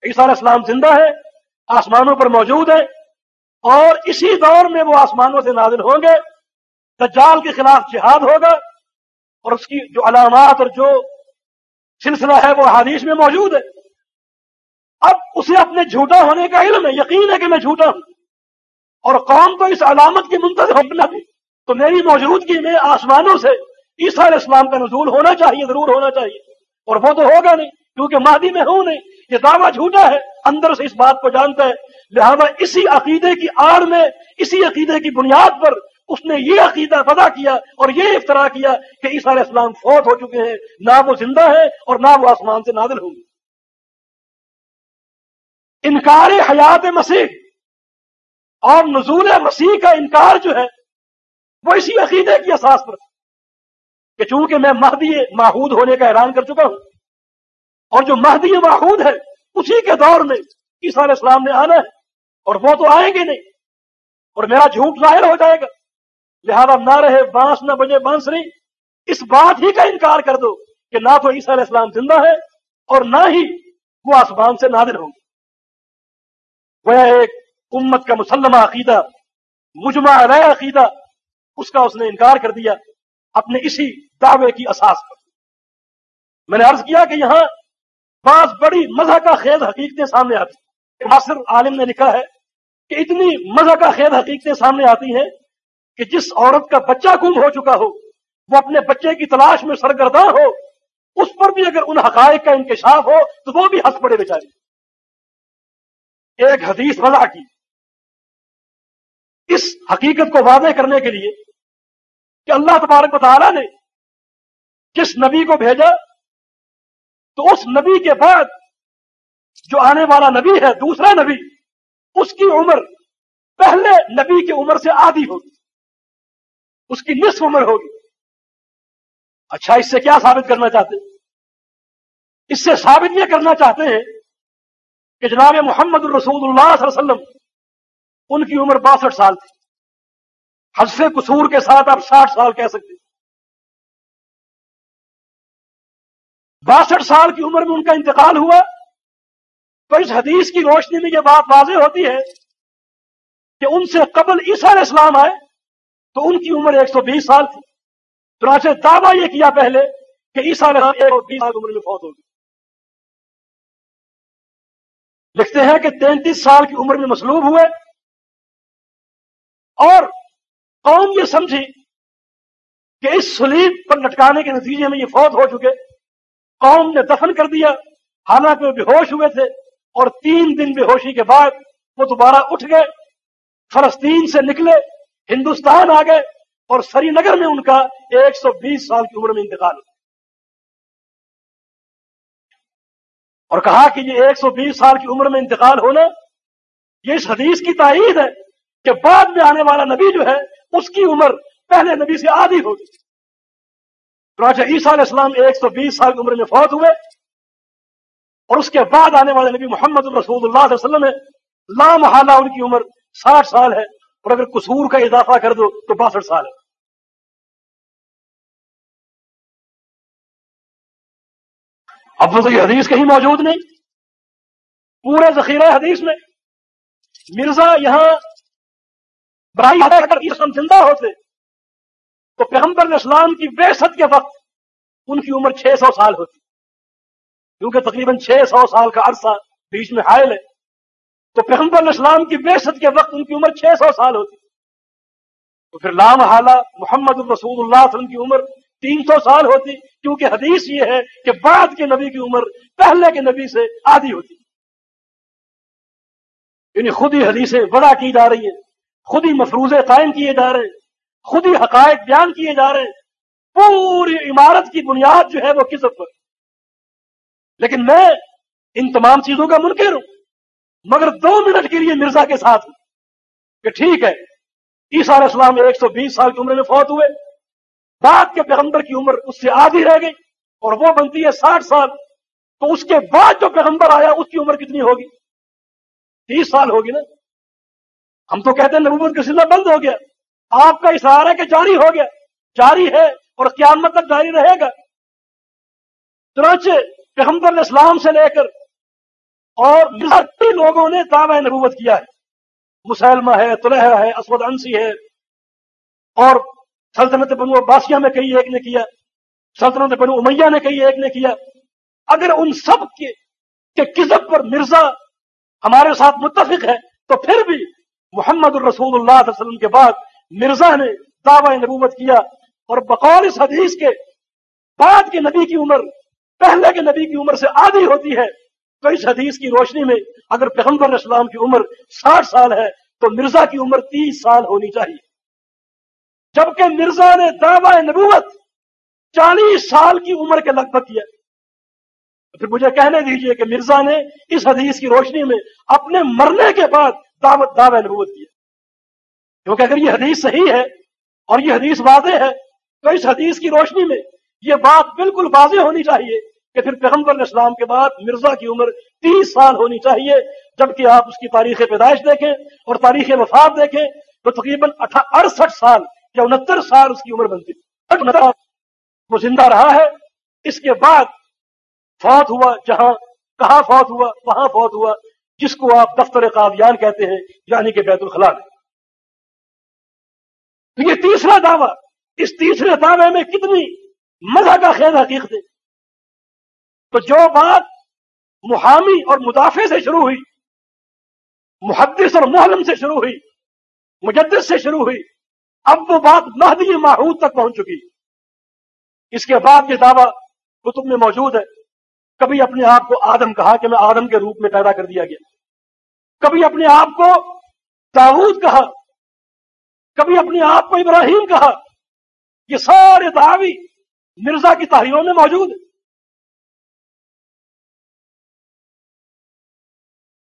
S1: عیسیٰ علیہ السلام زندہ ہے، آسمانوں پر موجود ہے اور اسی دور میں وہ آسمانوں سے نازل ہوں گے۔ دجال کے خلاف جہاد ہوگا اور اس کی جو علامات اور جو سلسلہ ہے وہ حادیث میں موجود ہے۔ اب اسے اپنے جھوٹا ہونے کا علم ہے، یقین ہے کہ میں جھوٹا ہوں۔ اور قوم تو اس علامت کی منتظر ہونا بھی تو میری موجودگی میں آسمانوں سے عیسیٰ علیہ السلام کا نزول ہونا چاہیے، ضرور ہونا چاہیے۔ اور وہ تو ہوگا نہیں، کیونکہ مادی میں ہوں نہیں۔ یہ دعویٰ جھوٹا ہے، اندر سے اس بات کو جانتا ہے۔ لہذا اسی عقیدے کی آڑ میں، اسی عقیدے کی بنیاد پر اس نے یہ عقیدہ پدا کیا اور یہ افطرا کیا کہ عیسیٰ علیہ السلام فوت ہو چکے ہیں۔ نہ وہ زندہ ہے اور نہ وہ آسمان سے نادل ہوں گے۔ انکار حیات مسیح اور نزول مسیح کا انکار جو ہے، وہ اسی عقیدے کی اساس پر۔ کہ چونکہ میں مہدی ماحود ہونے کا اعلان کر چکا ہوں، اور جو مہدی ماحود ہے، اسی کے دور میں عیسیٰ علیہ السلام نے آنا ہے، اور وہ تو آئیں گے نہیں، اور میرا جھوٹ ظاہر ہو جائے گا۔ لہذا نہ رہے بانس، نہ بجے بانسری اس بات ہی کا انکار کر دو کہ نہ تو عیسیٰ علیہ السلام زندہ ہے، اور نہ ہی وہ آسمان سے نادر ہوں گے۔ وہ ایک امت کا مسلمہ عقیدہ، مجمع علیہ عقیدہ، اس کا اس نے انکار کر دیا اپنے اسی دعوے کی اساس پر۔ میں نے عرض کیا کہ یہاں بعض بڑی مزہ کا خیز حقیقتیں سامنے آتی ناصر عالم نے لکھا ہے کہ اتنی مزہ کا خیز حقیقتیں سامنے آتی ہیں کہ جس عورت کا بچہ گم ہو چکا ہو، وہ اپنے بچے کی تلاش میں سرگرداں ہو، اس پر بھی اگر ان حقائق کا انکشاف ہو تو وہ بھی ہنس پڑے بیچاری ایک حدیث وضع کی۔ اس حقیقت کو واضح کرنے کے لیے کہ اللہ تبارک تعالیٰ نے جس نبی کو بھیجا، تو اس نبی کے بعد جو آنے والا نبی ہے، دوسرا نبی، اس کی عمر پہلے نبی کی عمر سے آدھی ہوگی، اس کی نصف عمر ہوگی۔ اچھا اس سے کیا ثابت کرنا چاہتے ہیں؟ اس سے ثابت یہ کرنا چاہتے ہیں کہ جناب محمد الرسول اللہ صلی اللہ علیہ وسلم ان کی عمر باسٹھ سال تھی۔ حذف قصور کے ساتھ آپ ساٹھ سال کہہ سکتے باسٹھ سال کی عمر میں ان کا انتقال ہوا۔ تو اس حدیث کی روشنی میں یہ بات واضح ہوتی ہے کہ ان سے قبل عیسیٰ علیہ السلام آئے تو ان کی عمر ایک سو بیس سال تھی۔ تو دعویٰ یہ کیا پہلے کہ عیسیٰ علیہ السلام ایک سو بیس سال عمر میں فوت ہوگی لکھتے ہیں کہ تینتیس سال کی عمر میں مسلوب ہوئے۔ اور قوم یہ سمجھی کہ اس سلیب پر لٹکانے کے نتیجے میں یہ فوت ہو چکے۔ قوم نے دفن کر دیا، حالانکہ وہ بے ہوش ہوئے تھے اور تین دن بے ہوشی کے بعد وہ دوبارہ اٹھ گئے، فلسطین سے نکلے، ہندوستان آ گئے اور سری نگر میں ان کا ایک سو بیس سال کی عمر میں انتقال ہوا۔ اور کہا کہ یہ ایک سو بیس سال کی عمر میں انتقال ہونا، یہ اس حدیث کی تائید ہے کہ بعد میں آنے والا نبی جو ہے، اس کی عمر پہلے نبی سے آدھی ہوگی۔ راجا عیسیٰ علیہ السلام ایک سو بیس سال کی عمر میں فوت ہوئے اور اس کے بعد آنے والے نبی محمد الرسول اللہ علیہ وسلم ہے۔ لام حالہ ان کی عمر ساٹھ سال ہے اور اگر قصور کا اضافہ کر دو تو باسٹھ سال ہے۔ اب تو یہ حدیث کہیں موجود نہیں۔ پورے ذخیرہ حدیث میں مرزا یہاں برائی اگر اسلام زندہ ہوتے تو پیغمبر اسلام کی بے کے وقت ان کی عمر چھ سو سال ہوتی۔ کیونکہ تقریباً چھ سو سال کا عرصہ بیچ میں حائل ہے، تو پیغمبر اسلام کی بے کے وقت ان کی عمر چھ سو سال ہوتی۔ تو پھر لام حالہ محمد الرسول اللہ علیہ وسلم کی عمر تین سو سال ہوتی، کیونکہ حدیث یہ ہے کہ بعد کے نبی کی عمر پہلے کے نبی سے آدھی ہوتی۔ یعنی خود ہی حدیثیں بڑا کی جا رہی ہیں۔ خود ہی مفروضے قائم کیے جا رہے ہیں، خود ہی حقائق بیان کیے جا رہے ہیں۔ پوری عمارت کی بنیاد جو ہے وہ کس پر؟ لیکن میں ان تمام چیزوں کا منکر ہوں، مگر دو منٹ کے لیے مرزا کے ساتھ ہوں کہ ٹھیک ہے، عیسیٰ علیہ السلام ایک سو بیس سال کی عمر میں فوت ہوئے، بعد کے پیغمبر کی عمر اس سے آدھی رہ گئی اور وہ بنتی ہے ساٹھ سال، تو اس کے بعد جو پیغمبر آیا اس کی عمر کتنی ہوگی؟ تیس سال ہوگی نا؟ ہم تو کہتے ہیں نبوت کا سلسلہ بند ہو گیا۔ آپ کا اشارہ ہے کہ جاری ہو گیا۔ جاری ہے اور قیامت تک جاری رہے گا۔ چنانچہ پیغمبر اسلام سے لے کر اور لوگوں نے دعوی نبوت کیا ہے۔ مسلمہ ہے، طلحہ ہے، اسود انسی ہے۔ اور سلطنت بنو عباسیہ میں کئی ایک نے کیا۔ سلطنت بنو امیہ نے کئی ایک نے کیا۔ اگر ان سب کے کہ پر مرزا ہمارے ساتھ متفق ہے تو پھر بھی محمد الرسول اللہ علیہ وسلم کے بعد مرزا نے دعوی نبوت کیا اور بقول اس حدیث کے بعد کے نبی کی عمر، پہلے کے نبی کی عمر سے آدھی ہوتی ہے۔ تو اس حدیث کی روشنی میں اگر پیغمبر اسلام کی عمر ساٹھ سال ہے، تو مرزا کی عمر تیس سال ہونی چاہیے۔ جبکہ مرزا نے دعوی نبوت چالیس سال کی عمر کے لگ بھگ کیا۔ پھر مجھے کہنے دیجیے کہ مرزا نے اس حدیث کی روشنی میں اپنے مرنے کے بعد دعوت دعوی نبوت کیا کیونکہ اگر یہ حدیث صحیح ہے اور یہ حدیث واضح ہے، تو اس حدیث کی روشنی میں یہ بات بالکل واضح ہونی چاہیے کہ پھر پیغمبر اسلام کے بعد مرزا کی عمر تیس سال ہونی چاہیے۔ جبکہ آپ اس کی تاریخ پیدائش دیکھیں اور تاریخ وفات دیکھیں، تو تقریباً اڑسٹھ سال یا انہتر سال اس کی عمر بنتی۔ وہ زندہ رہا ہے۔ اس کے بعد فوت ہوا جہاں، کہاں فوت ہوا، وہاں فوت ہوا۔ جس کو آپ دفتر قادیان کہتے ہیں یعنی کہ بیت الخلا یہ تیسرا دعویٰ، اس تیسرے دعوے میں کتنی مزہ کا خیر حقیقت ہے۔ تو جو بات محامی اور مدافع سے شروع ہوئی، محدث اور محلم سے شروع ہوئی مجدس سے شروع ہوئی، اب وہ بات مہدی ماحول تک پہنچ چکی۔ اس کے بعد یہ دعویٰ کتب میں موجود ہے۔ کبھی اپنے آپ کو آدم کہا کہ میں آدم کے روپ میں پیدا کر دیا گیا۔ کبھی اپنے آپ کو داود کہا، کبھی اپنے آپ کو ابراہیم کہا۔ یہ سارے دعوی مرزا کی تحریروں میں موجود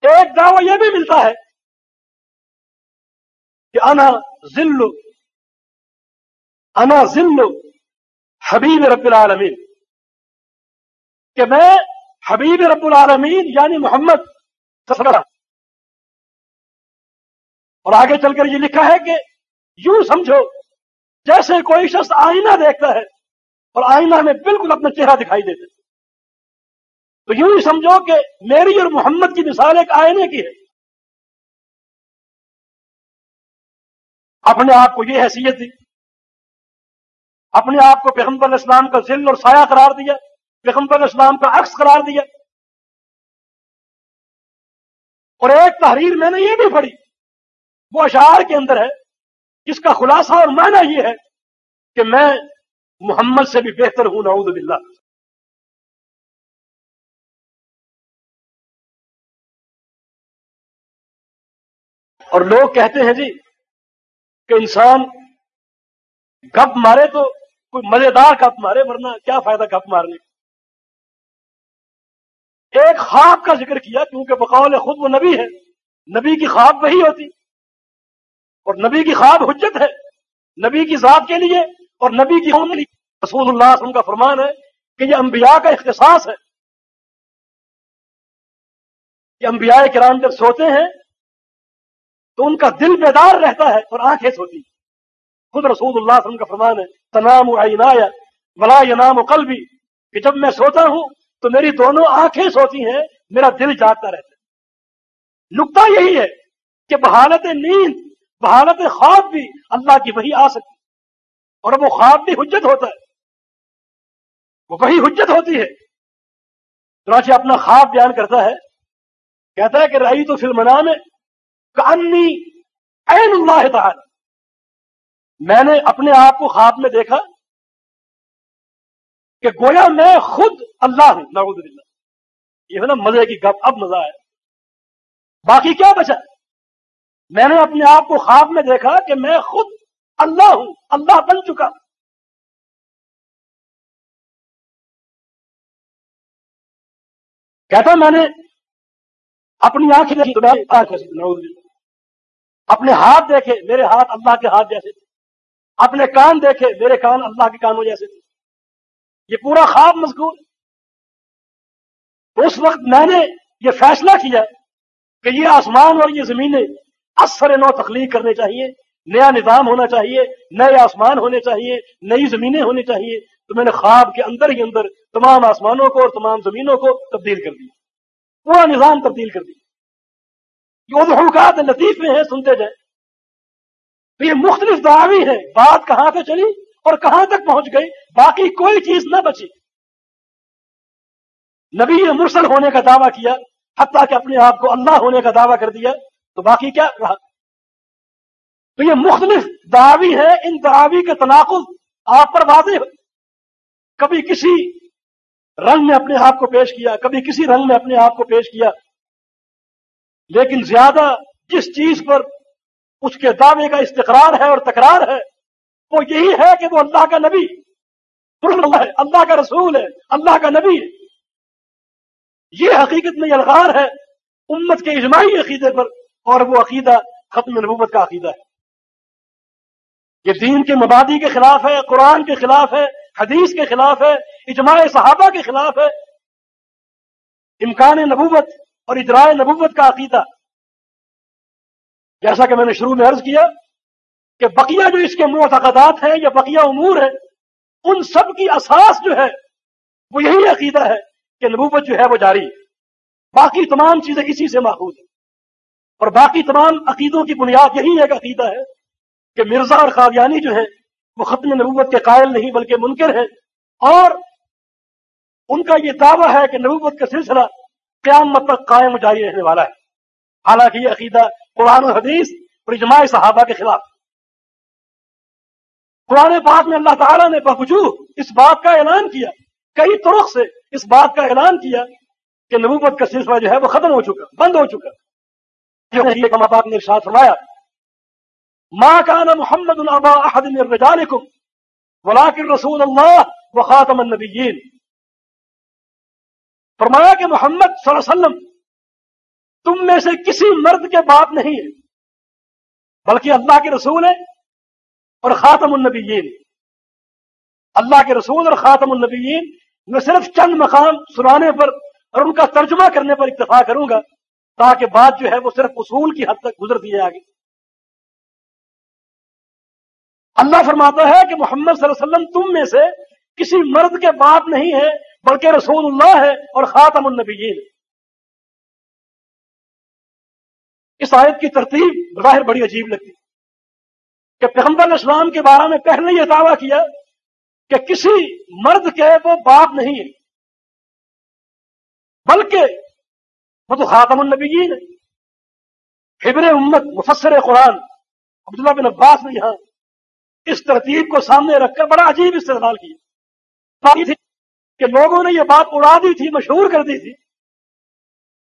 S1: ایک دعوی یہ بھی ملتا ہے کہ انا ذل انا ذل حبیب رب العالمین۔ کہ میں حبیب رب العالمین یعنی محمد اور آگے چل کر یہ لکھا ہے کہ یوں سمجھو، جیسے کوئی شخص آئینہ دیکھتا ہے اور آئینہ میں بالکل اپنا چہرہ دکھائی دیتے تو یوں ہی سمجھو کہ میری اور محمد کی مثال ایک آئینے کی ہے۔ اپنے آپ کو یہ حیثیت دی۔ اپنے آپ کو پیغمبر اسلام کا ذل اور سایہ قرار دیا۔ پیغمبر اسلام کا عکس قرار دیا۔ اور ایک تحریر میں نے یہ بھی پڑھی۔ وہ اشعار کے اندر ہے، جس کا خلاصہ اور معنی یہ ہے کہ میں محمد سے بھی بہتر ہوں، نعوذ باللہ۔ اور لوگ کہتے ہیں جی کہ انسان گپ مارے تو کوئی مزیدار گپ مارے، ورنہ کیا فائدہ گپ مارنے؟ ایک خواب کا ذکر کیا، کیونکہ بقول خود وہ نبی ہے، نبی کی خواب وہی ہوتی۔ اور نبی کی خواب حجت ہے، نبی کی ذات کے لیے اور نبی کی رسول اللہ وسلم کا فرمان ہے کہ یہ انبیاء کا اختصاص ہے۔ کہ انبیاء کرام جب سوتے ہیں تو ان کا دل بیدار رہتا ہے اور آنکھیں سوتی۔ خود رسول اللہ وسلم کا فرمان ہے، تنام عینایا ولا ینام و قلبی۔ کہ جب میں سوتا ہوں تو میری دونوں آنکھیں سوتی ہیں، میرا دل جاگتا رہتا ہے۔ نقطہ یہی ہے کہ بحالت نیند بحالت خواب بھی اللہ کی وہی آ سکتی اور وہ خواب بھی حجت ہوتا ہے۔ وہ وہی حجت ہوتی ہے۔ چنانچہ اپنا خواب بیان کرتا ہے۔ کہتا ہے کہ رہی تو فلم میں کانی این اللہ تعالی۔ میں نے اپنے آپ کو خواب میں دیکھا کہ گویا میں خود اللہ ہوں۔ نعوذ باللہ۔ یہ ہے نا مزے کی گپ، اب مزہ ہے باقی کیا بچا؟ میں نے اپنے آپ کو خواب میں دیکھا کہ میں خود اللہ ہوں، اللہ بن چکا۔ کہتا میں نے اپنی آنکھیں دیکھی اپنے ہاتھ دیکھے، میرے ہاتھ اللہ کے ہاتھ جیسے تھے۔ اپنے کان دیکھے، میرے کان اللہ کے کانوں جیسے تھے۔ یہ پورا خواب مذکور۔ اس وقت میں نے یہ فیصلہ کیا کہ یہ آسمان اور یہ زمینیں اثر نو تخلیق کرنے چاہیے، نیا نظام ہونا چاہیے، نئے آسمان ہونے چاہیے، نئی زمینیں ہونی چاہیے۔ تو میں نے خواب کے اندر ہی اندر تمام آسمانوں کو اور تمام زمینوں کو تبدیل کر دیا۔ پورا نظام تبدیل کر دیا۔ یہ حکات لطیفے ہیں، سنتے جائیں۔ تو یہ مختلف دعوی ہیں۔ بات کہاں سے چلی اور کہاں تک پہنچ گئی؟ باقی کوئی چیز نہ بچی۔ نبی مرسل ہونے کا دعویٰ کیا، حتیٰ کہ اپنے آپ کو اللہ ہونے کا دعویٰ کر دیا۔ تو باقی کیا رہا؟ تو یہ مختلف دعوی ہے ان دعوی کے تناقض آپ پر واضح کبھی کسی رنگ میں اپنے آپ کو پیش کیا، کبھی کسی رنگ میں اپنے آپ کو پیش کیا، لیکن زیادہ جس چیز پر اس کے دعوے کا استقرار ہے اور تکرار ہے، وہ یہی ہے کہ وہ اللہ کا نبی اللہ کا رسول ہے، اللہ کا نبی ہے۔ یہ حقیقت میں الغار ہے، امت کے اجماعی عقیدے پر اور وہ عقیدہ ختم نبوت کا عقیدہ ہے۔ یہ دین کے مبادی کے خلاف ہے، قرآن کے خلاف ہے، حدیث کے خلاف ہے، اجماع صحابہ کے خلاف ہے۔ امکان نبوت اور اجراء نبوت کا عقیدہ۔ جیسا کہ میں نے شروع میں عرض کیا کہ بقیہ جو اس کے معتقدات ہیں یا بقیہ امور ہیں، ان سب کی اساس جو ہے، وہ یہی عقیدہ ہے کہ نبوت جو ہے وہ جاری ہے۔ باقی تمام چیزیں اسی سے ماخوذ ہیں۔ اور باقی تمام عقیدوں کی بنیاد یہی ایک عقیدہ ہے کہ مرزا اور قادیانی جو ہے وہ ختم نبوت کے قائل نہیں بلکہ منکر ہے اور ان کا یہ دعویٰ ہے کہ نبوت کا سلسلہ قیامت تک قائم جاری رہنے والا ہے۔ حالانکہ یہ عقیدہ قرآن و حدیث اور اجماع صحابہ کے خلاف۔ قرآن پاک میں اللہ تعالیٰ نے بخجو اس بات کا اعلان کیا، کئی طرق سے اس بات کا اعلان کیا کہ نبوت کا سلسلہ جو ہے وہ ختم ہو چکا، بند ہو چکا۔ نے ارشاد فرمایا ماں کان محمد البا احد من رجالکم ولكن رسول اللہ و خاتم النبیین فرمایا کہ محمد صلی اللہ علیہ وسلم تم میں سے کسی مرد کے باپ نہیں ہے، بلکہ اللہ کے رسول ہے اور خاتم النبیین۔ اللہ کے رسول اور خاتم النبیین میں صرف چند مقام سنانے پر اور ان کا ترجمہ کرنے پر اتفاق کروں گا۔ تاکہ بات جو ہے وہ صرف اصول کی حد تک گزر دیے آگے۔ اللہ فرماتا ہے کہ محمد صلی اللہ علیہ وسلم تم میں سے کسی مرد کے باپ نہیں ہے، بلکہ رسول اللہ ہے اور خاتم النبیین۔ اس آیت کی ترتیب ظاہر بڑی عجیب لگتی۔ کہ پیغمبر اسلام کے بارے میں پہلے یہ دعویٰ کیا کہ کسی مرد کے وہ باپ نہیں ہے، بلکہ وہ تو خاتم النبیین ہے۔ حبر امت، مفسر قرآن، عبداللہ بن عباس نے یہاں اس ترتیب کو سامنے رکھ کر بڑا عجیب استعمال کیا۔ تھی کہ لوگوں نے یہ بات اڑا دی تھی، مشہور کر دی تھی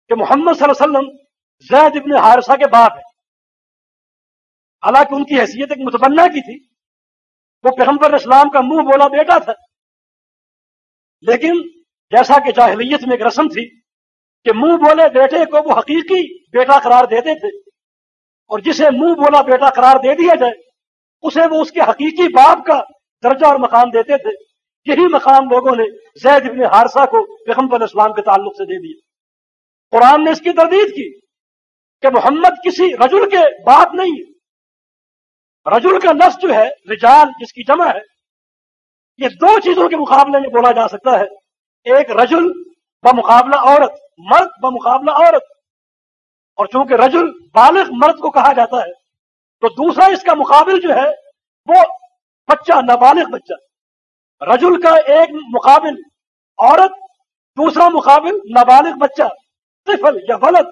S1: کہ محمد صلی اللہ علیہ وسلم زید ابن حارثہ کے باپ ہیں۔ حالانکہ ان کی حیثیت ایک متبنہ کی تھی۔ وہ پیغمبر اسلام کا منہ بولا بیٹا تھا۔ لیکن جیسا کہ جاہلیت میں ایک رسم تھی کہ منہ بولے بیٹے کو وہ حقیقی بیٹا قرار دیتے تھے اور جسے منہ بولا بیٹا قرار دے دیا جائے، اسے وہ اس کے حقیقی باپ کا درجہ اور مقام دیتے تھے۔ یہی مقام لوگوں نے زید ابن حارثہ کو پیغمبر اسلام کے تعلق سے دے دیا۔ قرآن نے اس کی تردید کی کہ محمد کسی رجل کے باپ نہیں ہے۔ رجل کا نفس جو ہے، رجال جس کی جمع ہے، یہ دو چیزوں کے مقابلے میں بولا جا سکتا ہے۔ ایک رجل بمقابلہ عورت مرد بمقابلہ عورت۔ اور چونکہ رجل بالغ مرد کو کہا جاتا ہے، تو دوسرا اس کا مقابل جو ہے، وہ بچہ، نابالغ بچہ۔ رجل کا ایک مقابل عورت، دوسرا مقابل نابالغ بچہ۔ طفل یا غلط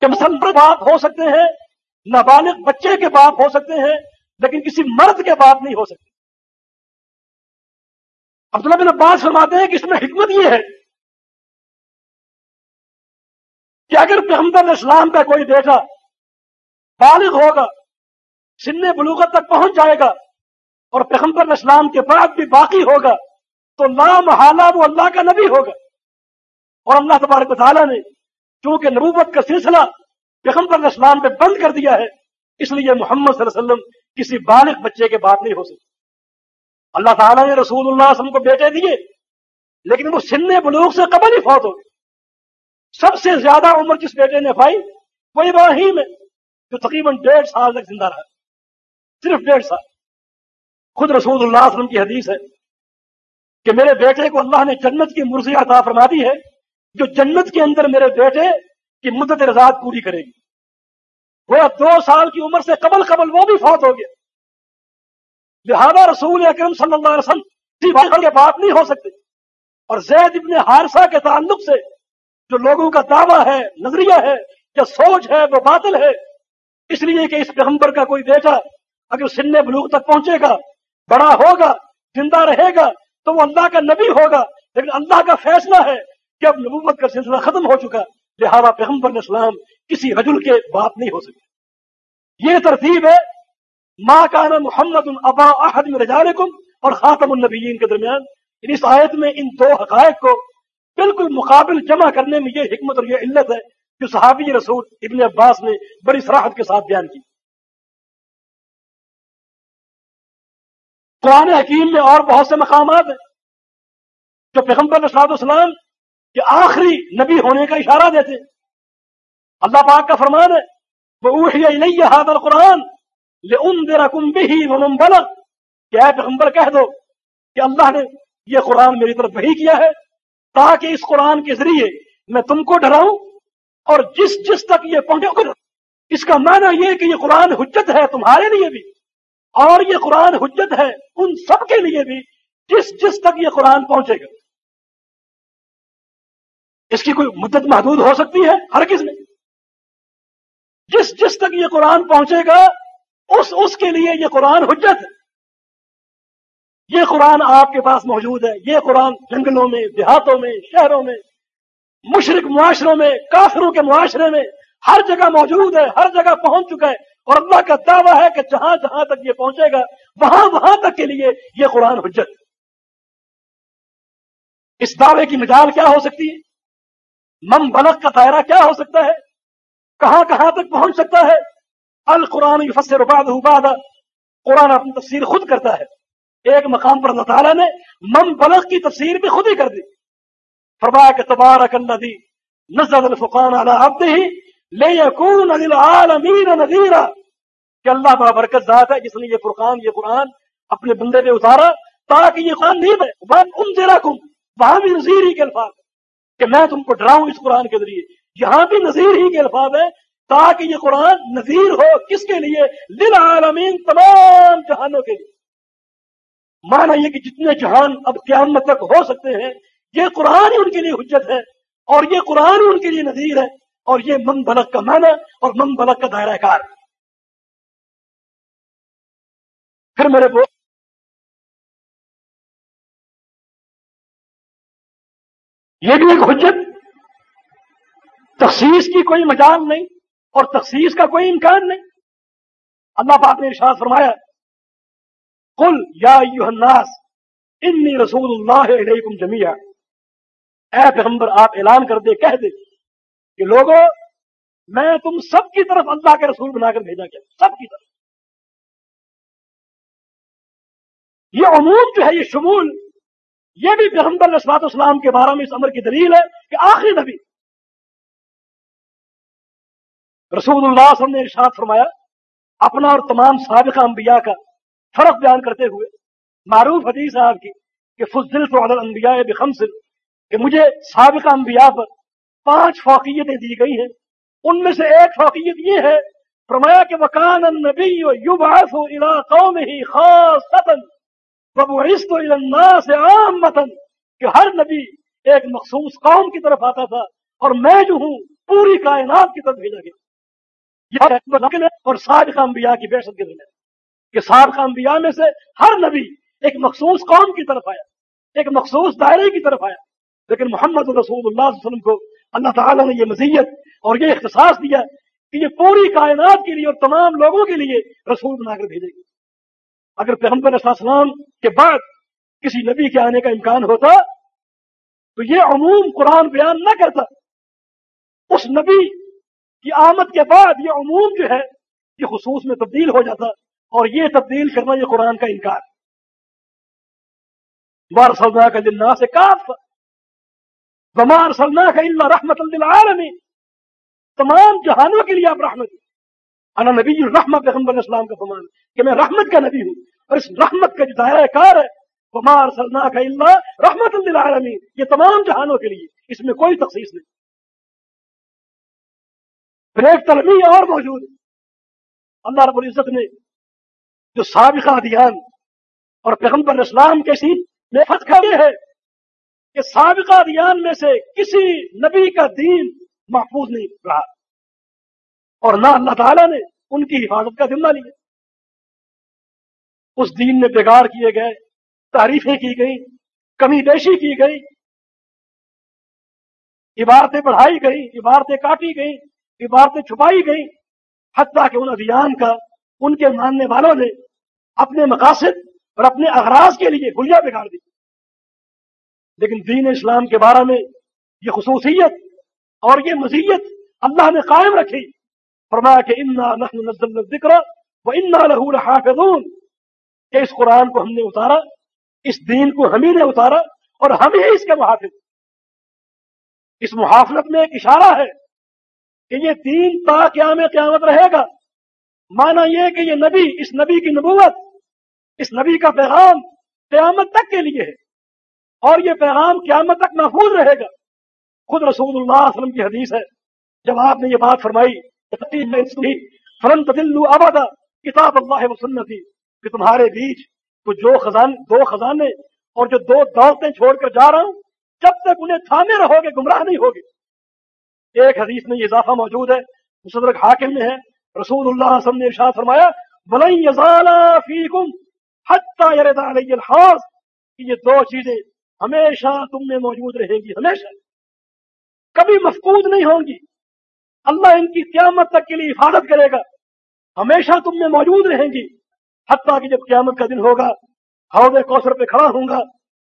S1: کہ مسلم باپ ہو سکتے ہیں، نابالغ بچے کے باپ ہو سکتے ہیں، لیکن کسی مرد کے باپ نہیں ہو سکتے۔ عبداللہ بن عباس فرماتے ہیں کہ اس میں حکمت یہ ہے کہ اگر پیغمبر اسلام کا کوئی بیٹا بالغ ہوگا، سن بلوغت تک پہنچ جائے گا اور پیغمبر اسلام کے بعد بھی باقی ہوگا، تو لا محالہ وہ اللہ کا نبی ہوگا۔ اور اللہ تبارک تعالیٰ نے چونکہ نبوت کا سلسلہ پیغمبر اسلام پہ بند کر دیا ہے، اس لیے محمد صلی اللہ علیہ وسلم کسی بالغ بچے کے بات نہیں ہو سکتی اللہ تعالیٰ نے رسول اللہ علیہ وسلم کو بیٹے دیے، لیکن وہ سن بلوغ سے قبل ہی فوت ہو گئے۔ سب سے زیادہ عمر جس بیٹے نے پائی؟ وہ ابراہیم ہے، جو تقریباً ڈیڑھ سال تک زندہ رہا۔ صرف ڈیڑھ سال۔ خود رسول اللہ علیہ وسلم کی حدیث ہے کہ میرے بیٹے کو اللہ نے جنت کی مرضی عطا فرما دی ہے، جو جنت کے اندر میرے بیٹے کی مدت رضاعت پوری کرے گی۔ وہ دو سال کی عمر سے قبل قبل وہ بھی فوت ہو گیا۔ لہذا رسول اکرم صلی اللہ علیہ وسلم کے بات نہیں ہو سکتے۔ اور زید ابن حارثہ کے تعلق سے جو لوگوں کا دعویٰ ہے، نظریہ ہے یا سوچ ہے، وہ باطل ہے۔ اس لیے کہ اس پیغمبر کا کوئی بیٹا اگر سن بلوغ تک پہنچے گا، بڑا ہوگا، زندہ رہے گا، تو وہ اللہ کا نبی ہوگا۔ لیکن اللہ کا فیصلہ ہے کہ اب نبوت کا سلسلہ ختم ہو چکا، لہذا پیغمبر اسلام کسی رجل کے بات نہیں ہو سکتی یہ ترتیب ہے ماں کانا محمد البا احد رجالکم اور خاتم النبیین کے درمیان۔ اس آیت میں ان دو حقائق کو بالکل مقابل جمع کرنے میں یہ حکمت اور یہ علت ہے جو صحابی رسول ابن عباس نے بڑی سراحت کے ساتھ بیان کی۔ قرآن حکیم میں اور بہت سے مقامات ہیں جو پیغمبر اسلاد اسلام کے آخری نبی ہونے کا اشارہ دیتے اللہ پاک کا فرمان ہے وہ حاضر قرآن کیا پیغمبر، کہہ دو کہ اللہ نے یہ قرآن میری طرف وہی کیا ہے۔ تاکہ اس قرآن کے ذریعے میں تم کو ڈراؤں اور جس جس تک یہ پہنچے اس کا معنی یہ کہ یہ قرآن حجت ہے تمہارے لیے بھی اور یہ قرآن حجت ہے ان سب کے لیے بھی جس جس تک یہ قرآن پہنچے گا۔ اس کی کوئی مدت محدود ہو سکتی ہے ہر کس میں۔ جس جس تک یہ قرآن پہنچے گا، اس اس کے لیے یہ قرآن حجت ہے۔ یہ قرآن آپ کے پاس موجود ہے۔ یہ قرآن جنگلوں میں، دیہاتوں میں، شہروں میں، مشرق معاشروں میں، کافروں کے معاشرے میں ہر جگہ موجود ہے، ہر جگہ پہنچ چکا ہے۔ اور اللہ کا دعویٰ ہے کہ جہاں جہاں تک یہ پہنچے گا، وہاں وہاں تک کے لیے یہ قرآن حجت۔ اس دعوے کی مجال کیا ہو سکتی ہے؟ مم بلک کا دائرہ کیا ہو سکتا ہے؟ کہاں کہاں تک پہنچ سکتا ہے؟ القرآن یفسر بعد بعد قرآن اپنی تفسیر خود کرتا ہے۔ ایک مقام پر اللہ تعالیٰ نے مم بلک کی تفسیر بھی خود ہی کر دی۔ فرمایا کہ تبارک اللہ نزل الفقان علی عبدہ لے یقون العالمین کہ اللہ بابرکت ذات ہے، جس نے یہ فرقان، یہ قرآن اپنے بندے پہ اتارا تاکہ یہ قرآن نہیں ہے ان ذرا کم وہاں بھی نذیر ہی کے الفاظ کہ میں تم کو ڈراؤں اس قرآن کے ذریعے۔ یہاں بھی نذیر ہی کے الفاظ ہے تاکہ یہ قرآن نذیر ہو۔ کس کے لیے؟ للعالمین تمام جہانوں کے لیے۔ مانا یہ کہ جتنے جہان اب قیامت تک ہو سکتے ہیں، یہ قرآن ہی ان کے لیے حجت ہے، اور یہ قرآن ہی ان کے لیے نذیر ہے، اور یہ من بلک کا معنی اور من بلک کا دائرہ کار۔ پھر میرے کو یہ بھی ایک حجت۔ تخصیص کی کوئی مجال نہیں اور تخصیص کا کوئی امکان نہیں۔ اللہ پاک نے ارشاد فرمایا کل یا الناس، انی رسول اللہ علیکم جمیا اے پیغمبر، آپ اعلان کر دے، کہہ دے کہ لوگوں میں تم سب کی طرف اللہ کے رسول بنا کر بھیجا گیا۔ سب کی طرف۔ یہ عموم جو ہے، یہ شمول، یہ بھی پیغمبر نسبات اسلام کے بارے میں اس عمر کی دلیل ہے کہ آخری نبی رسول اللہ صلی اللہ علیہ وسلم نے ارشاد فرمایا، اپنا اور تمام سابقہ انبیاء کا فرق بیان کرتے ہوئے معروف حدیث ہے آپ کی کہ فضل تو عدل انبیاء کہ مجھے سابقہ انبیاء پر پانچ فوقیتیں دی گئی ہیں۔ ان میں سے ایک فوقیت یہ ہے، فرمایا کہ وکان النبی یبعث الى قومه خاصتا وبعثت الى الناس عامتا کہ ہر نبی ایک مخصوص قوم کی طرف آتا تھا اور میں جو ہوں پوری کائنات کی طرف بھیجا گیا۔ یہ اور سابقہ انبیاء کی بحثت کے دن کہ سابقہ انبیاء میں سے ہر نبی ایک مخصوص قوم کی طرف آیا، ایک مخصوص دائرے کی طرف آیا۔ لیکن محمد رسول اللہ صلی اللہ علیہ وسلم کو اللہ تعالیٰ نے یہ مزیت اور یہ اختصاص دیا کہ یہ پوری کائنات کے لیے اور تمام لوگوں کے لیے رسول بنا کر بھیجے گی اگر پیغمبر علیہ السلام کے بعد کسی نبی کے آنے کا امکان ہوتا، تو یہ عموم قرآن بیان نہ کرتا۔ اس نبی کی آمد کے بعد یہ عموم جو ہے، یہ خصوص میں تبدیل ہو جاتا۔ اور یہ تبدیل کرنا یہ قرآن کا انکار بار سودا کا دن سے کاف بمار سلنا کا اللہ رحمت اللہ تمام جہانوں کے لیے آپ رحمت انا نبی الرحمت پیغمبر اسلام کا فرمان کہ میں رحمت کا نبی ہوں اور اس رحمت کا جو دائرہ کار ہے بمار سلنا کا اللہ رحمت اللہ یہ تمام جہانوں کے لیے، اس میں کوئی تخصیص نہیں۔ پھر ایک ترمی اور موجود ہے۔ اللہ رب العزت نے جو سابقہ ادھیان اور پیغمبر اسلام کے سی میں پھنس کھڑے ہیں کہ سابقہ ادیان میں سے کسی نبی کا دین محفوظ نہیں رہا اور نہ اللہ تعالیٰ نے ان کی حفاظت کا ذمہ لیا۔ اس دین میں بگاڑ کیے گئے، تعریفیں کی گئی کمی بیشی کی گئی عبارتیں بڑھائی گئی عبارتیں کاٹی گئی عبارتیں چھپائی گئی حتیٰ کہ ان ابھیان کا ان کے ماننے والوں نے اپنے مقاصد اور اپنے اغراض کے لیے گلیا بگاڑ دی۔ لیکن دین اسلام کے بارے میں یہ خصوصیت اور یہ مزیت اللہ نے قائم رکھی۔ فرمایا کہ انا نحن ذکر وہ انا لہو حافظون کہ اس قرآن کو ہم نے اتارا، اس دین کو ہم ہی نے اتارا اور ہم ہی اس کے محافظ۔ اس محافظت میں ایک اشارہ ہے کہ یہ دین تا قیام قیامت رہے گا۔ مانا یہ کہ یہ نبی، اس نبی کی نبوت، اس نبی کا پیغام قیامت تک کے لیے ہے۔ اور یہ پیغام قیامت تک محفوظ رہے گا۔ خود رسول اللہ علیہ وسلم کی حدیث ہے، جب آپ نے یہ بات فرمائی فرن تدلو آبادا کتاب اللہ وسنتی کہ تمہارے بیچ تو جو خزان، دو خزانے اور جو دو دولتیں چھوڑ کر جا رہا ہوں، جب تک انہیں تھامے رہو گے، گمراہ نہیں ہوگے۔ ایک حدیث میں یہ اضافہ موجود ہے، مصدرک حاکم میں ہے رسول اللہ وسلم نے ارشاد فرمایا یزالا فیکم حتی یرد علی الحاظ. کہ یہ دو چیزیں ہمیشہ تم میں موجود رہیں گی، ہمیشہ۔ کبھی مفقود نہیں ہوں گی۔ اللہ ان کی قیامت تک کے لیے حفاظت کرے گا۔ ہمیشہ تم میں موجود رہیں گی۔ حتیٰ کہ جب قیامت کا دن ہوگا حوض کوثر پہ کھڑا ہوں گا،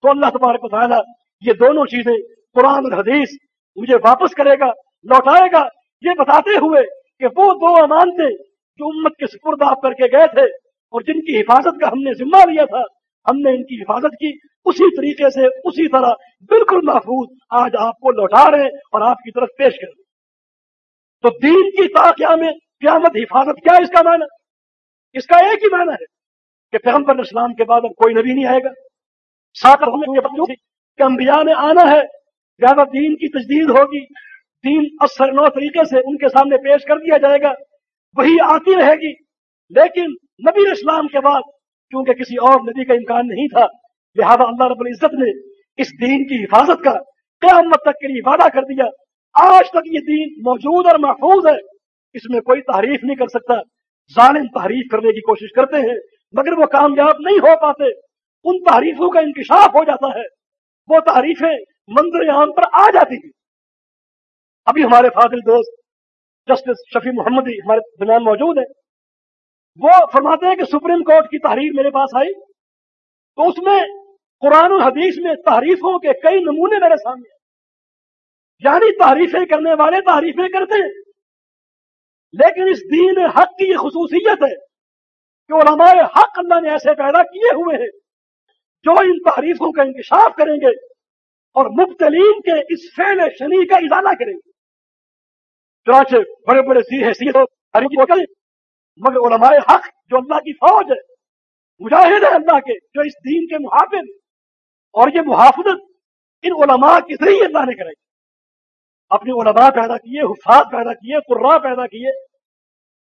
S1: تو اللہ تبارک تعالیٰ یہ دونوں چیزیں قرآن اور حدیث مجھے واپس کرے گا، لوٹائے گا۔ یہ بتاتے ہوئے کہ وہ دو امانتیں جو امت کے سپرد آپ کر کے گئے تھے اور جن کی حفاظت کا ہم نے ذمہ لیا تھا، ہم نے ان کی حفاظت کی۔ اسی طریقے سے اسی طرح بالکل محفوظ آج آپ کو لوٹا رہے اور آپ کی طرف پیش کر تو دین کی تا قیامت حفاظت کیا اس کا معنی؟ اس کا ایک ہی معنی ہے کہ پیغمبر اسلام کے بعد اب کوئی نبی نہیں آئے گا۔ ساتھ کہ انبیاء نے آنا ہے، زیادہ دین کی تجدید ہوگی۔ دین اثر نو طریقے سے ان کے سامنے پیش کر دیا جائے گا، وہی آتی رہے گی۔ لیکن نبی اسلام کے بعد کیونکہ کسی اور نبی کا امکان نہیں تھا، لہذا اللہ رب العزت نے اس دین کی حفاظت کا قیامت تک کے لیے وعدہ کر دیا۔ آج تک یہ دین موجود اور محفوظ ہے۔ اس میں کوئی تعریف نہیں کر سکتا۔ ظالم تحریف کرنے کی کوشش کرتے ہیں، مگر وہ کامیاب نہیں ہو پاتے۔ ان تعریفوں کا انکشاف ہو جاتا ہے۔ وہ تعریفیں منظر عام پر آ جاتی ہیں۔ ابھی ہمارے فاضل دوست جسٹس شفیع محمدی ہمارے درمیان موجود ہیں، وہ فرماتے ہیں کہ سپریم کورٹ کی تحریر میرے پاس آئی، تو اس میں قرآن و حدیث میں تعریفوں کے کئی نمونے میرے سامنے یعنی تعریفیں کرنے والے تعریفیں کرتے ہیں، لیکن اس دین حق کی یہ خصوصیت ہے کہ علماء حق اللہ نے ایسے پیدا کیے ہوئے ہیں، جو ان تعریفوں کا انکشاف کریں گے اور مبتلین کے اس فعل شنی کا ازالہ کریں گے۔ چنانچہ بڑے بڑے سی حیثیت مگر علماء حق جو اللہ کی فوج ہے، مجاہد ہے اللہ کے، جو اس دین کے محافظ اور یہ محافظت ان علماء کے ذریعے اللہ نے کرے اپنی علماء پیدا کیے، حفاظ پیدا کیے قرا پیدا کیے،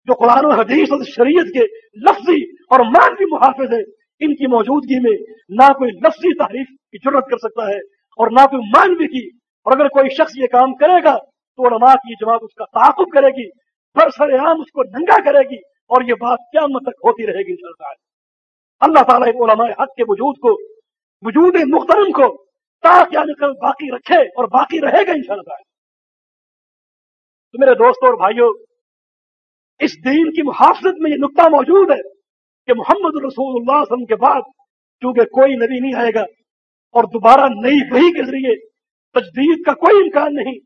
S1: جو قرآن و حدیث اور شریعت کے لفظی اور مانوی محافظ ہیں، ان کی موجودگی میں نہ کوئی لفظی تعریف کی ضرورت کر سکتا ہے اور نہ کوئی مانوی کی۔ اور اگر کوئی شخص یہ کام کرے گا تو علماء کی جماعت اس کا تعاقب کرے گی، پر سر عام اس کو ننگا کرے گی اور یہ بات کیا تک ہوتی رہے گی اللہ تعالیٰ علماء حق کے وجود کو، وجود مخترم کو تاکہ یعنی باقی رکھے اور باقی رہے گا ان شاء اللہ تو میرے دوستوں اور بھائیوں اس دین کی محافظت میں یہ نقطہ موجود ہے کہ محمد رسول اللہ علیہ وسلم کے بعد کیونکہ کوئی نبی نہیں آئے گا اور دوبارہ نئی وحی کے ذریعے تجدید کا کوئی امکان نہیں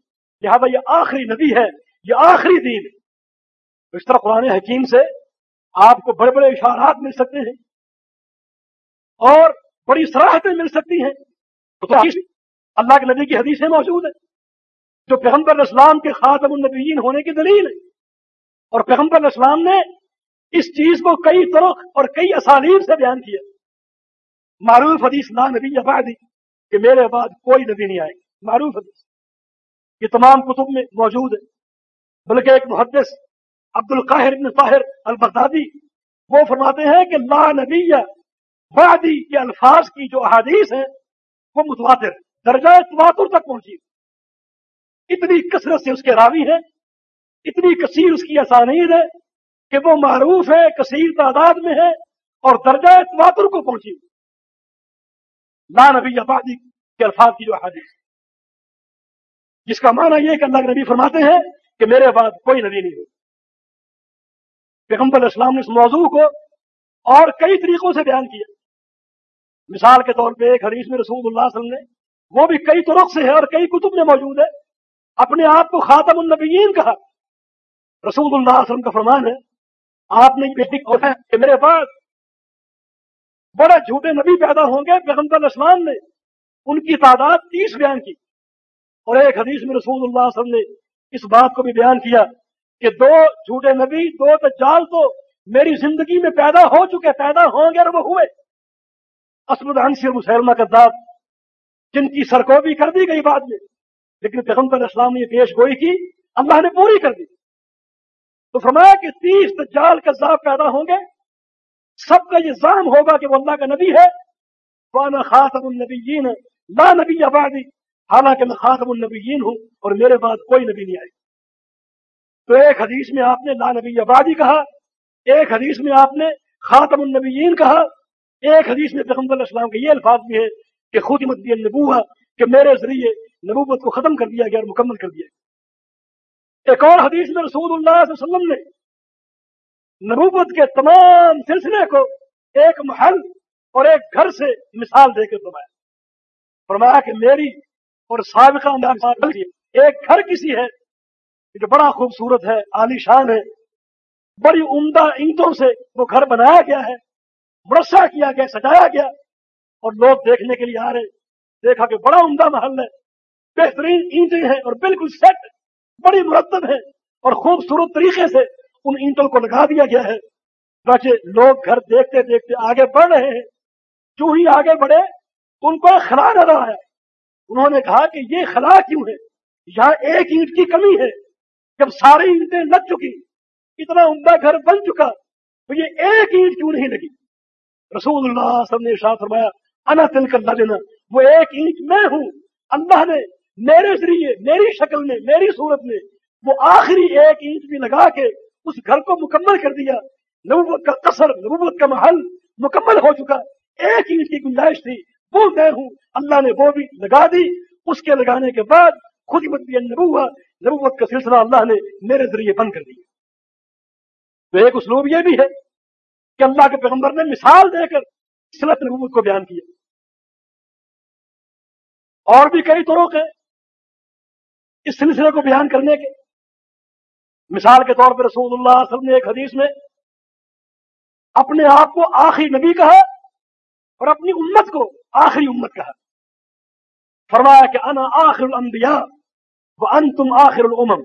S1: لہٰذا یہ آخری نبی ہے یہ آخری دین ہے۔ اس طرح قرآن حکیم سے آپ کو بڑے بڑے اشارات مل سکتے ہیں اور بڑی صلاحتیں مل سکتی ہیں۔ تو اللہ کے نبی کی حدیثیں موجود ہیں جو پیغمبر اسلام کے خاتم النبیین ہونے کی دلیل ہے اور پیغمبر اسلام نے اس چیز کو کئی طرق اور کئی اسالیب سے بیان کیا۔ معروف حدیث لا نبی آبادی کہ میرے بعد کوئی نبی نہیں آئے۔ معروف حدیث۔ یہ تمام کتب میں موجود ہے بلکہ ایک محدث عبد القاہر بن طاہر البغدادی وہ فرماتے ہیں کہ لا نبی بعدی کے الفاظ کی جو احادیث ہیں وہ متواتر، درجہ تواتر تک پہنچی۔ اتنی کثرت سے اس کے راوی ہیں، اتنی کثیر اس کی آسانید ہے کہ وہ معروف ہے، کثیر تعداد میں ہے اور درجہ تواتر کو پہنچی۔ لا نبی آبادی کے الفاظ کی جو حادث جس کا معنی یہ کہ اللہ کے نبی فرماتے ہیں کہ میرے بعد کوئی نبی نہیں ہو پیغمبر اسلام نے اس موضوع کو اور کئی طریقوں سے بیان کیا۔ مثال کے طور پہ ایک حدیث میں رسول اللہ صلی اللہ علیہ وسلم نے، وہ بھی کئی طرق سے ہے اور کئی کتب میں موجود ہے، اپنے آپ کو خاتم النبیین کہا۔ رسول اللہ علیہ وسلم کا فرمان ہے، آپ نے کہ میرے پاس بڑے جھوٹے نبی پیدا ہوں گے۔ پیغمبر اسلام نے ان کی تعداد تیس بیان کی۔ اور ایک حدیث میں رسول اللہ علیہ وسلم نے اس بات کو بھی بیان کیا کہ دو جھوٹے نبی، دو تجال تو میری زندگی میں پیدا ہو چکے، پیدا ہوں گے اور وہ ہوئے۔ اسمد انسی اور مسلمہ کا داد جن کی سرکوبی کر دی گئی بعد میں، لیکن پیغمبر اسلام نے یہ پیش گوئی کی، اللہ نے پوری کر دی۔ تو فرمایا کہ تیس تجال کا ذاب پیدا ہوں گے، سب کا یہ ظام ہوگا کہ وہ اللہ کا نبی ہے۔ وانا خاتم النبیین لا نبی آبادی حالانکہ میں خاتم النبیین ہوں اور میرے بعد کوئی نبی نہیں آئی تو ایک حدیث میں آپ نے لا نبی آبادی کہا، ایک حدیث میں آپ نے خاتم النبیین کہا، ایک حدیث میں پیغمبر اسلام کے یہ الفاظ بھی ہے کہ خود مت نبوہ، کہ میرے ذریعے نبوت کو ختم کر دیا گیا اور مکمل کر دیا گیا۔ ایک اور حدیث میں رسول اللہ صلی اللہ علیہ وسلم نے نبوت کے تمام سلسلے کو ایک محل اور ایک گھر سے مثال دے کے فرمایا۔ فرمایا کہ میری اور سابقہ ایک گھر کسی ہے جو بڑا خوبصورت ہے، عالی شان ہے، بڑی عمدہ اینٹوں سے وہ گھر بنایا گیا ہے، مرسا کیا گیا، سجایا گیا اور لوگ دیکھنے کے لیے آ رہے دیکھا کہ بڑا عمدہ محل ہے، بہترین اینٹیں ہیں اور بالکل سیٹ بڑی مرتب ہے اور خوبصورت طریقے سے ان اینٹوں کو لگا دیا گیا ہے۔ بچے لوگ گھر دیکھتے دیکھتے آگے بڑھ رہے ہیں۔ جو ہی آگے بڑھے، ان کو خلا نظر آیا انہوں نے کہا کہ یہ خلا کیوں ہے؟ یہاں ایک اینٹ کی کمی ہے۔ جب ساری اینٹیں لگ چکی، اتنا عمدہ گھر بن چکا، تو یہ ایک اینٹ کیوں نہیں لگی؟ رسول اللہ سب نے شاہ فرمایا، انا تل کر دینا وہ ایک اینٹ میں ہوں۔ اللہ نے میرے ذریعے، میری شکل میں، میری صورت میں وہ آخری ایک اینٹ بھی لگا کے اس گھر کو مکمل کر دیا۔ نبوت کا قصر، نبوت کا محل مکمل ہو چکا۔ ایک اینٹ کی گنجائش تھی۔ وہ میں ہوں۔ اللہ نے وہ بھی لگا دی۔ اس کے لگانے کے بعد خود نبوا نبوت کا سلسلہ اللہ نے میرے ذریعے بند کر دیا۔ تو ایک اسلوب یہ بھی ہے کہ اللہ کے پیغمبر نے مثال دے کر سلط نبوت کو بیان کیا۔ اور بھی کئی طرق ہیں اس سلسلے کو بیان کرنے کے۔ مثال کے طور پہ رسول اللہ صلی اللہ علیہ وسلم نے ایک حدیث میں اپنے آپ کو آخری نبی کہا اور اپنی امت کو آخری امت کہا فرمایا کہ انا آخر الانبیاء وہ ان تم آخر الامم۔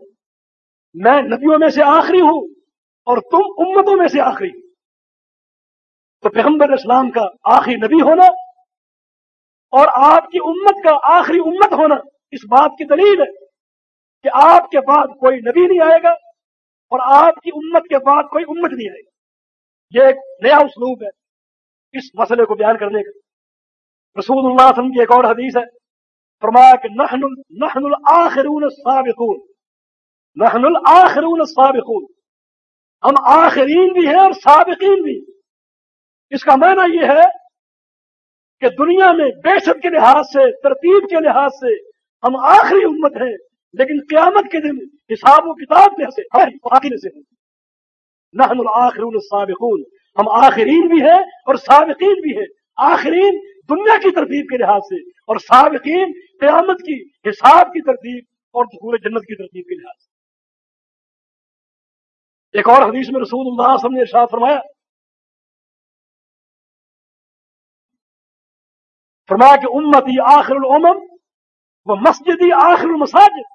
S1: میں نبیوں میں سے آخری ہوں اور تم امتوں میں سے آخری۔ تو پیغمبر اسلام کا آخری نبی ہونا اور آپ کی امت کا آخری امت ہونا اس بات کی دلیل ہے کہ آپ کے بعد کوئی نبی نہیں آئے گا اور آپ کی امت کے بعد کوئی امت نہیں آئے گی یہ ایک نیا اسلوب ہے اس مسئلے کو بیان کرنے کا۔ رسول اللہ علیہ وسلم کی ایک اور حدیث ہے فرمایا کہ نحن نحن الاخرون السابقون نحن الاخرون السابقون ہم آخرین بھی ہیں اور سابقین بھی اس کا معنی یہ ہے کہ دنیا میں بیشت کے لحاظ سے ترتیب کے لحاظ سے ہم آخری امت ہیں لیکن قیامت کے دن حساب و کتاب میں سے آخر سے نحن الآخرون السابقون ہم آخرین بھی ہیں اور سابقین بھی ہیں آخرین دنیا کی ترتیب کے لحاظ سے اور سابقین قیامت کی حساب کی ترتیب اور دخول جنت کی ترتیب کے لحاظ سے۔ ایک اور حدیث میں رسول اللہ صلی اللہ علیہ وسلم نے ارشاد فرمایا فرمایا کہ امتی آخر الامم وہ مسجدی آخر المساجد،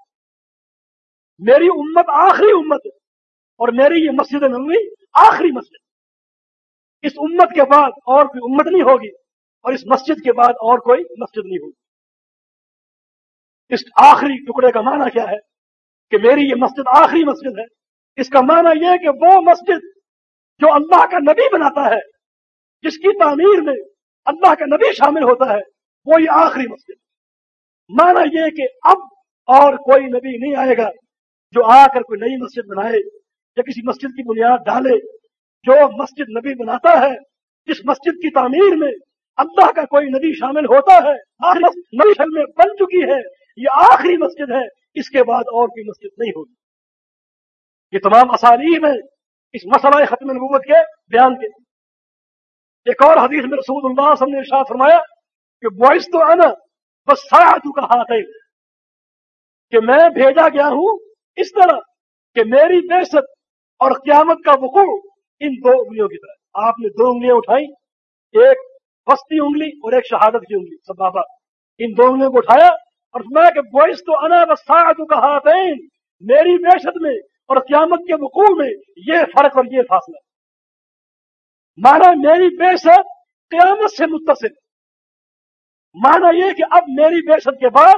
S1: میری امت آخری امت ہے اور میری یہ مسجد نبوی آخری مسجد اس امت کے بعد اور کوئی امت نہیں ہوگی۔ اور اس مسجد کے بعد اور کوئی مسجد نہیں ہوگی۔ اس آخری ٹکڑے کا معنی کیا ہے؟ کہ میری یہ مسجد آخری مسجد ہے۔ اس کا معنی یہ کہ وہ مسجد جو اللہ کا نبی بناتا ہے، جس کی تعمیر میں اللہ کا نبی شامل ہوتا ہے، وہ یہ آخری مسجد مانا یہ کہ اب اور کوئی نبی نہیں آئے گا جو آ کر کوئی نئی مسجد بنائے یا کسی مسجد کی بنیاد ڈالے۔ جو مسجد نبی بناتا ہے اس مسجد کی تعمیر میں اللہ کا کوئی نبی شامل ہوتا ہے نبی میں بن چکی ہے یہ آخری مسجد ہے اس کے بعد اور کوئی مسجد نہیں ہوگی۔ یہ تمام اسالیب ہیں اس مسئلہ ختم نبوت کے بیان کے۔ ایک اور حدیث میں رسول اللہ صلی اللہ علیہ وسلم نے فرمایا کہ بوائس تو آنا بس سارا کا ہاتھ ہے کہ میں بھیجا گیا ہوں اس طرح کہ میری بحثت اور قیامت کا وقوع ان دو انگلیوں کی طرح۔ آپ نے دو انگلیاں اٹھائی ایک وسطی انگلی اور ایک شہادت کی انگلی سب بابا ان دو انگلیوں کو اٹھایا اور میں کہ بوائس تو انا بس کا میری بحثت میں اور قیامت کے وقوع میں یہ فرق اور یہ فاصلہ۔ مانا میری بحثت قیامت سے متصل۔ مانا یہ کہ اب میری بحثت کے بعد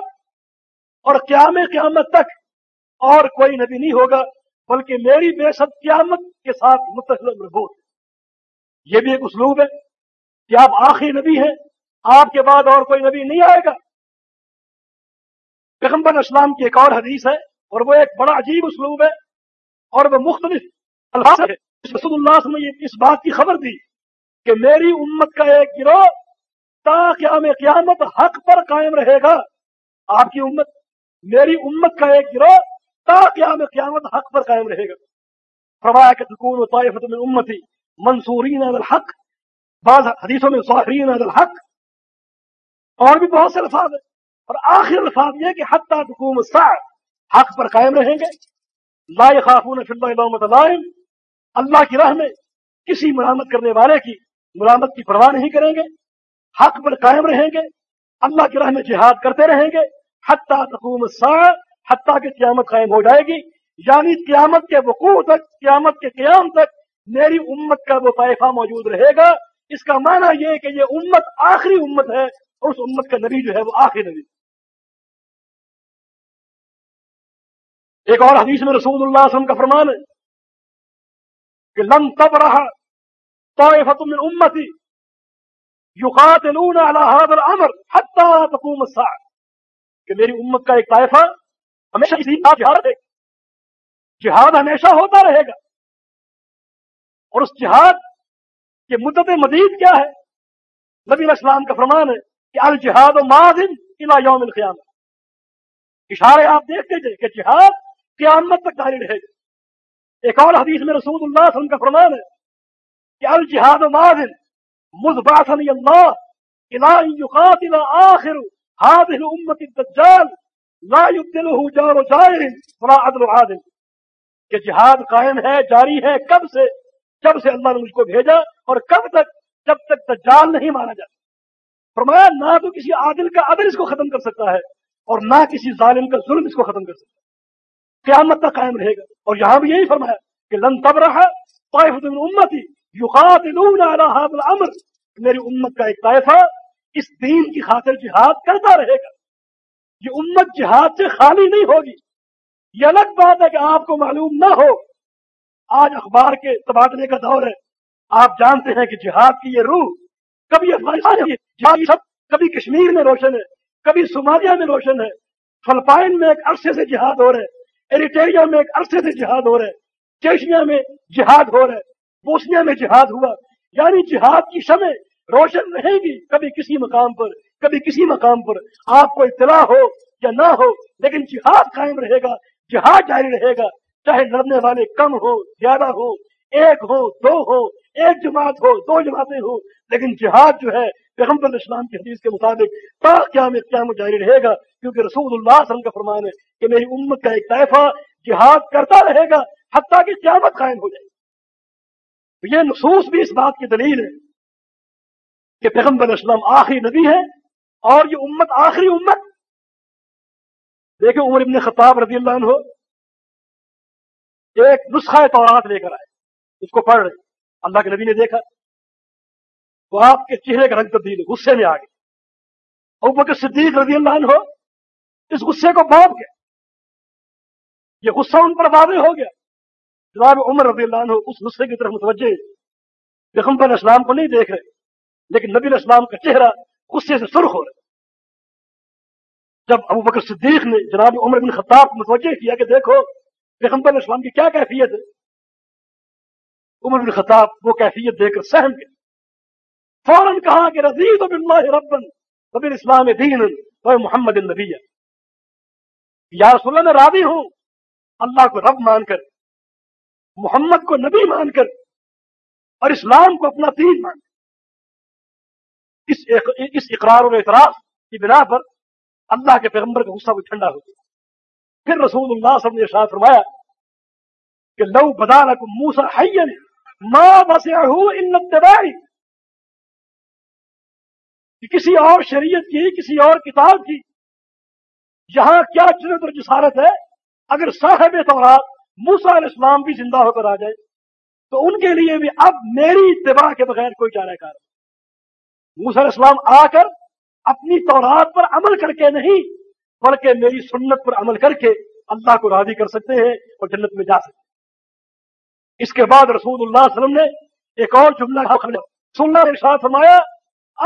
S1: اور قیام قیامت تک اور کوئی نبی نہیں ہوگا، بلکہ میری بحثت قیامت کے ساتھ متصل مربوط یہ بھی ایک اسلوب ہے۔ کہ آپ آخری نبی ہیں، آپ کے بعد اور کوئی نبی نہیں آئے گا۔ پیغمبر اسلام کی ایک اور حدیث ہے اور وہ ایک بڑا عجیب اسلوب ہے اور وہ مختلف الفاظ ہے رسول اللہ نے اس بات کی خبر دی کہ میری امت کا ایک گروہ تا قیام قیامت حق پر قائم رہے گا۔ آپ کی امت، میری امت کا ایک گروہ تا قیام قیامت حق پر قائم رہے گا۔ فرمایا کہ سکون و طائفت من امتی منصورین الحق بعض حدیثوں میں ظاہرین الحق اور بھی بہت سے الفاظ ہیں۔ اور آخر الفاظ یہ کہ حتیٰ حکوم الساعت حق پر قائم رہیں گے۔ لا خافون فی اللہ اللہ کی راہ میں کسی مرامت کرنے والے کی مرامت کی پرواہ نہیں کریں گے۔ حق پر قائم رہیں گے۔ اللہ کی راہ میں جہاد کرتے رہیں گے۔ حتیٰ حکوم الساعت حتیٰ کہ قیامت قائم ہو جائے گی۔ یعنی قیامت کے وقوع تک، قیامت کے قیام تک میری امت کا وہ طائفہ موجود رہے گا۔ اس کا معنی یہ کہ یہ امت آخری امت ہے اور اس امت کا نبی جو ہے وہ آخری نبی ایک اور حدیث میں رسول اللہ علیہ وسلم کا فرمان ہے کہ لن تب رہا طائفت من امتی یقاتلون على هذا الامر حتى تقوم الساعه کہ میری امت کا ایک طائفہ ہمیشہ اسی بات جہاد ہے جہاد ہمیشہ ہوتا رہے گا۔ اور اس جہاد کہ مدت مزید کیا ہے؟ نبی اسلام کا فرمان ہے کہ الجہاد و ماضن الى یوم القیام اشارے آپ دیکھتے تھے کہ جہاد قیامت تک جاری رہے گا۔ ایک اور حدیث میں رسول اللہ صلی اللہ علیہ وسلم کا فرمان ہے کہ الجہاد و ماضن مذبعثنی اللہ الى یقاتل آخر هذه الامت الدجال لا يبدله جار جائر ولا عدل عادل۔ کہ جہاد قائم ہے، جاری ہے کب سے؟ جب سے اللہ نے مجھ کو بھیجا اور کب تک جب تک دجال نہیں مانا جاتا۔ فرمایا، نہ تو کسی عادل کا عدل اس کو ختم کر سکتا ہے اور نہ کسی ظالم کا ظلم اس کو ختم کر سکتا ہے۔ قیامت تک قائم رہے گا۔ اور یہاں بھی یہی فرمایا کہ لن تب رہا طائفت من امتی یقاتلون علی هذا الامر۔ میری امت کا ایک طائفہ اس دین کی خاطر جہاد کرتا رہے گا۔ یہ امت جہاد سے خالی نہیں ہوگی۔ یہ الگ بات ہے کہ آپ کو معلوم نہ ہو آج اخبار کے تبادلے کا دور ہے۔ آپ جانتے ہیں کہ جہاد کی یہ روح کبھی افغانستان سب کبھی کشمیر میں روشن ہے، کبھی صومالیہ میں روشن ہے۔ فلپائن میں ایک عرصے سے جہاد ہو رہا ہے، ایریٹیریا میں ایک عرصے سے جہاد ہو رہا ہے۔ چیشنیا میں جہاد ہو رہا ہے۔ بوسنیا میں جہاد ہوا۔ یعنی جہاد کی شمع روشن رہے گی کبھی کسی مقام پر، کبھی کسی مقام پر۔ آپ کو اطلاع ہو یا نہ ہو، لیکن جہاد قائم رہے گا، جہاد جاری رہے گا۔ چاہے لڑنے والے کم ہو، زیادہ ہو، ایک ہو، دو ہو، ایک جماعت ہو، دو جماعتیں ہو لیکن جہاد جو ہے، پیغمبر اسلام کی حدیث کے مطابق تا کیا میں کیا جاری رہے گا، کیونکہ رسول اللہ صلی اللہ علیہ وسلم کا فرمان ہے کہ میری امت کا ایک طائفہ جہاد کرتا رہے گا حتیٰ کہ قیامت قائم ہو جائے تو یہ نصوص بھی اس بات کی دلیل ہے کہ پیغمبر اسلام آخری نبی ہے اور یہ امت آخری امت۔ دیکھیں عمر ابن خطاب رضی اللہ عنہ ایک نسخہ تورات لے کر آئے، اس کو پڑھ رہے، اللہ کے نبی نے دیکھا تو آپ کے چہرے کا رنگ تبدیل، غصے میں آ گئے۔ اوپر صدیق رضی اللہ عنہ اس غصے کو بوب گئے۔ یہ غصہ ان پر واضح ہو گیا۔ جناب عمر رضی اللہ عنہ اس غصے کی طرف متوجہ پیغمبر اسلام کو نہیں دیکھ رہے، لیکن نبی اسلام کا چہرہ غصے سے سرخ ہو رہا جب ابو بکر صدیق نے جناب عمر بن خطاب کو متوجہ کیا کہ دیکھو پیغمبر اسلام کی کیا کیفیت ہے؟ عمر بن خطاب وہ کیفیت دے کر سہم گئے۔ فوراً کہا کہ رضیت باللہ ربن وبال اسلام دین و محمد النبی۔ یا رسول اللہ، میں راضی ہوں۔ اللہ کو رب مان کر، محمد کو نبی مان کر اور اسلام کو اپنا دین مان کر۔ اس اس اقرار و اعتراض کی بنا پر اللہ کے پیغمبر کا غصہ بھی ٹھنڈا ہو گیا۔ پھر رسول اللہ صلی اللہ علیہ وسلم نے فرمایا کہ لو بدالکم موسا حین ما وسعه الا اتباعی۔ کہ کسی اور شریعت کی، کسی اور کتاب کی یہاں کیا جنت اور جسارت ہے؟ اگر صاحب تورات موسا علیہ السلام بھی زندہ ہو کر آ جائے، تو ان کے لیے بھی اب میری اتباع کے بغیر کوئی چارہ کار موسا علیہ السلام آ کر اپنی تورات پر عمل کر کے نہیں بلکہ میری سنت پر عمل کر کے اللہ کو راضی کر سکتے ہیں اور جنت میں جا سکتے ہیں۔ اس کے بعد رسول اللہ علیہ وسلم نے ایک اور جملہ سننا ساتھ فرمایا،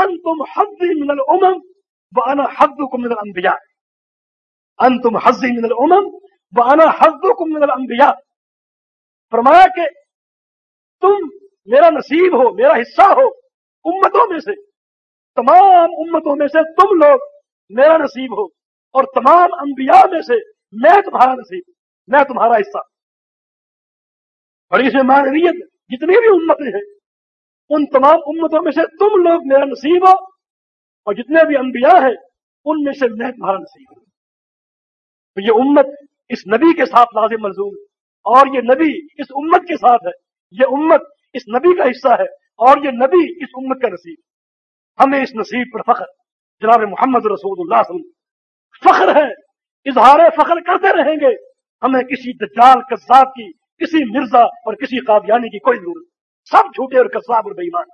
S1: انتم حظی من الامم وانا حظکم من الانبیاء۔ انتم حظی من الامم وانا حظکم من الانبیاء۔ فرمایا کہ تم میرا نصیب ہو، میرا حصہ ہو، امتوں میں سے، تمام امتوں میں سے تم لوگ میرا نصیب ہو۔ اور تمام انبیاء میں سے میں تمہارا نصیب میں تمہارا حصہ۔ بڑی سے معنویت جتنی بھی امتیں ہیں، ان تمام امتوں میں سے تم لوگ میرا نصیب ہو، اور جتنے بھی انبیاء ہیں، ان میں سے میں تمہارا نصیب ہوں۔ تو یہ امت اس نبی کے ساتھ لازم ملزوم ہے، اور یہ نبی اس امت کے ساتھ ہے۔ یہ امت اس نبی کا حصہ ہے، اور یہ نبی اس امت کا نصیب ہمیں اس نصیب پر فخر۔ جناب محمد رسول اللہ صلی اللہ علیہ وسلم فخر ہے، اظہار فخر کرتے رہیں گے۔ ہمیں کسی دجال کذاب کی، کسی مرزا اور کسی قادیانی کی کوئی ضرورت سب جھوٹے اور کساب اور بےمان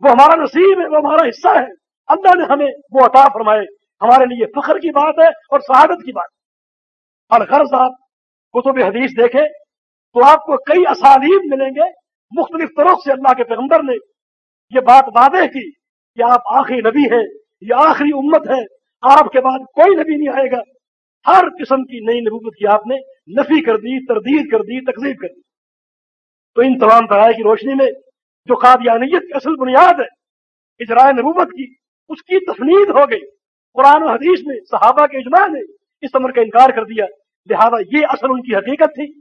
S1: وہ ہمارا نصیب ہے، وہ ہمارا حصہ ہے۔ اللہ نے ہمیں وہ عطا فرمائے۔ ہمارے لیے فخر کی بات ہے اور سعادت کی بات۔ ہے اور غرض آپ کتب حدیث دیکھیں تو آپ کو کئی اسالیب ملیں گے۔ مختلف طرح سے اللہ کے پیغمبر نے یہ بات واضح کی کہ آپ آخری نبی ہیں، یہ آخری امت ہے۔ آپ کے بعد کوئی نبی نہیں آئے گا۔ ہر قسم کی نئی نبوت کی آپ نے نفی کر دی، تردید کر دی تقزیب کر دی۔ تو ان تمام طرح کی روشنی میں جو قادیانیت کی اصل بنیاد ہے، اجرائے نبوت کی، اس کی تفنید ہو گئی۔ قرآن و حدیث میں، صحابہ کے اجماع نے اس عمر کا انکار کر دیا۔ لہذا یہ اصل ان کی حقیقت تھی۔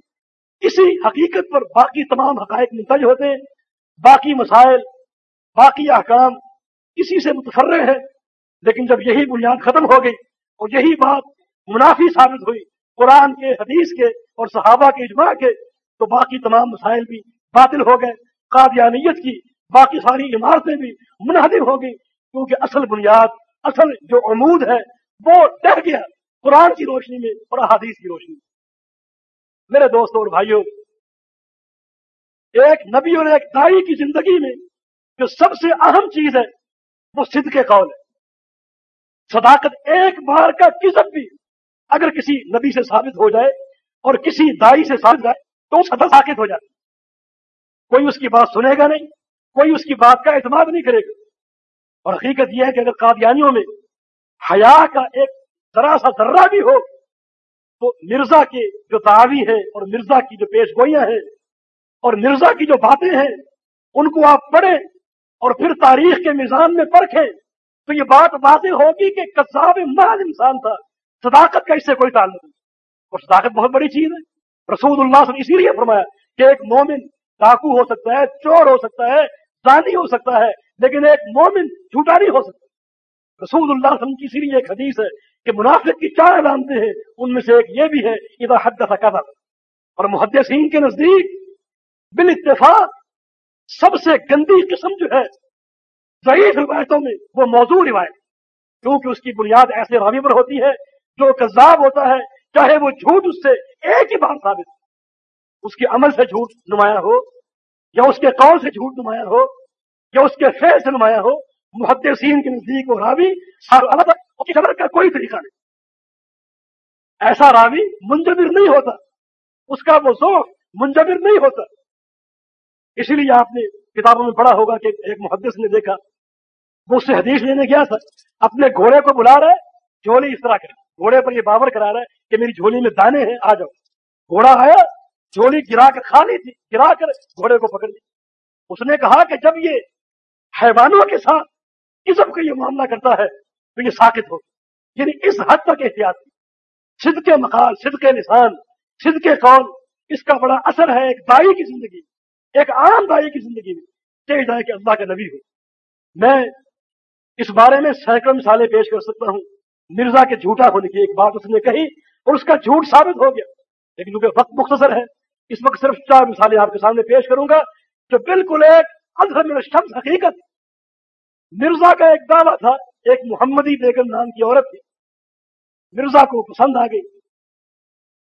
S1: اسی حقیقت پر باقی تمام حقائق منتج ہوتے ہیں۔ باقی مسائل، باقی احکام اسی سے متفر ہیں۔ لیکن جب یہی بنیاد ختم ہو گئی اور یہی بات منافی ثابت ہوئی قرآن کے، حدیث کے اور صحابہ کے اجماع کے، تو باقی تمام مسائل بھی باطل ہو گئے، قادیانیت کی، باقی ساری عمارتیں بھی منہدم ہو گئی کیونکہ اصل بنیاد، اصل جو عمود ہے، وہ ڈہ گیا قرآن کی روشنی میں اور احادیث کی روشنی میں۔ میرے دوستوں اور بھائیوں ایک نبی اور ایک دائی کی زندگی میں جو سب سے اہم چیز ہے، وہ سدھ کے قول ہے۔ صداقت ایک بار کا کسب بھی اگر کسی نبی سے ثابت ہو جائے اور کسی دائی سے ثابت جائے تو سطح ساکت ہو جاتی کوئی اس کی بات سنے گا نہیں، کوئی اس کی بات کا اعتماد نہیں کرے گا۔ اور حقیقت یہ ہے کہ اگر قادیانیوں میں حیا کا ایک ذرا سا ذرہ بھی ہو، تو مرزا کے جو تعوی ہے اور مرزا کی جو پیش گوئیاں ہیں اور مرزا کی جو باتیں ہیں، ان کو آپ پڑھیں اور پھر تاریخ کے میزان میں پرکھیں۔ تو یہ بات واضح ہوگی کہ کذاب محض انسان تھا۔ صداقت کا اس سے کوئی تعلق نہیں۔ اور صداقت بہت بڑی چیز ہے۔ رسول اللہ صلی اللہ علیہ وسلم اسی لیے فرمایا کہ ایک مومن ڈاکو ہو سکتا ہے، چور ہو سکتا ہے، زانی ہو سکتا ہے، لیکن ایک مومن جھوٹا نہیں ہو سکتا۔ رسول اللہ صلی اللہ علیہ وسلم کی اسی لیے ایک حدیث ہے کہ منافق کی چار علامتیں ہیں، ان میں سے ایک یہ بھی ہے، اذا حدث کذب۔ اور محدثین کے نزدیک بال اتفاق سب سے گندی قسم جو ہے ضعیف روایتوں میں وہ موضوع روایت کیونکہ اس کی بنیاد ایسے راوی پر ہوتی ہے جو کذاب ہوتا ہے، چاہے وہ جھوٹ اس سے ایک ہی بار ثابت اس کے عمل سے جھوٹ نمایاں ہو، یا اس کے قول سے جھوٹ نمایاں ہو، یا اس کے فیل سے نمایاں ہو، محدثین کے نزدیک وہ راوی الگ خبر کا کوئی طریقہ نہیں۔ ایسا راوی منجبر نہیں ہوتا۔ اس کا وہ ذوق منجبر نہیں ہوتا۔ اسی لیے آپ نے کتابوں میں پڑھا ہوگا کہ ایک محدث نے دیکھا وہ اس سے حدیث لینے گیا تھا، اپنے گھوڑے کو بلا رہے جھولی اس طرح کرے۔ گھوڑے پر یہ باور کرا رہا ہے کہ میری جھولی میں دانے ہیں، آ جاؤ۔ گھوڑا آیا، جھولی گرا کر کھا لی تھی، گرا کر گھوڑے کو پکڑ لی اس نے کہا کہ جب یہ حیوانوں کے ساتھ کسم کا یہ معاملہ کرتا ہے، تو یہ ساکت ہو۔ یعنی اس حد تک احتیاط سدھ کے مقال سدھ کے نشان سدھ کے قول، اس کا بڑا اثر ہے ایک دائی کی زندگی ایک عام دائی کی زندگی میں کہ اللہ کا نبی ہو۔ میں اس بارے میں سینکڑوں مثالیں پیش کر سکتا ہوں۔ مرزا کے جھوٹا ہونے کی ایک بات اس نے کہی اور اس کا جھوٹ ثابت ہو گیا۔ لیکن کیونکہ وقت مختصر ہے، اس وقت صرف چار مثالیں آپ کے سامنے پیش کروں گا جو بالکل ایک شخص حقیقت۔ مرزا کا ایک دعویٰ تھا، ایک محمدی بیگم نام کی عورت تھی۔ مرزا کو پسند آ گئی۔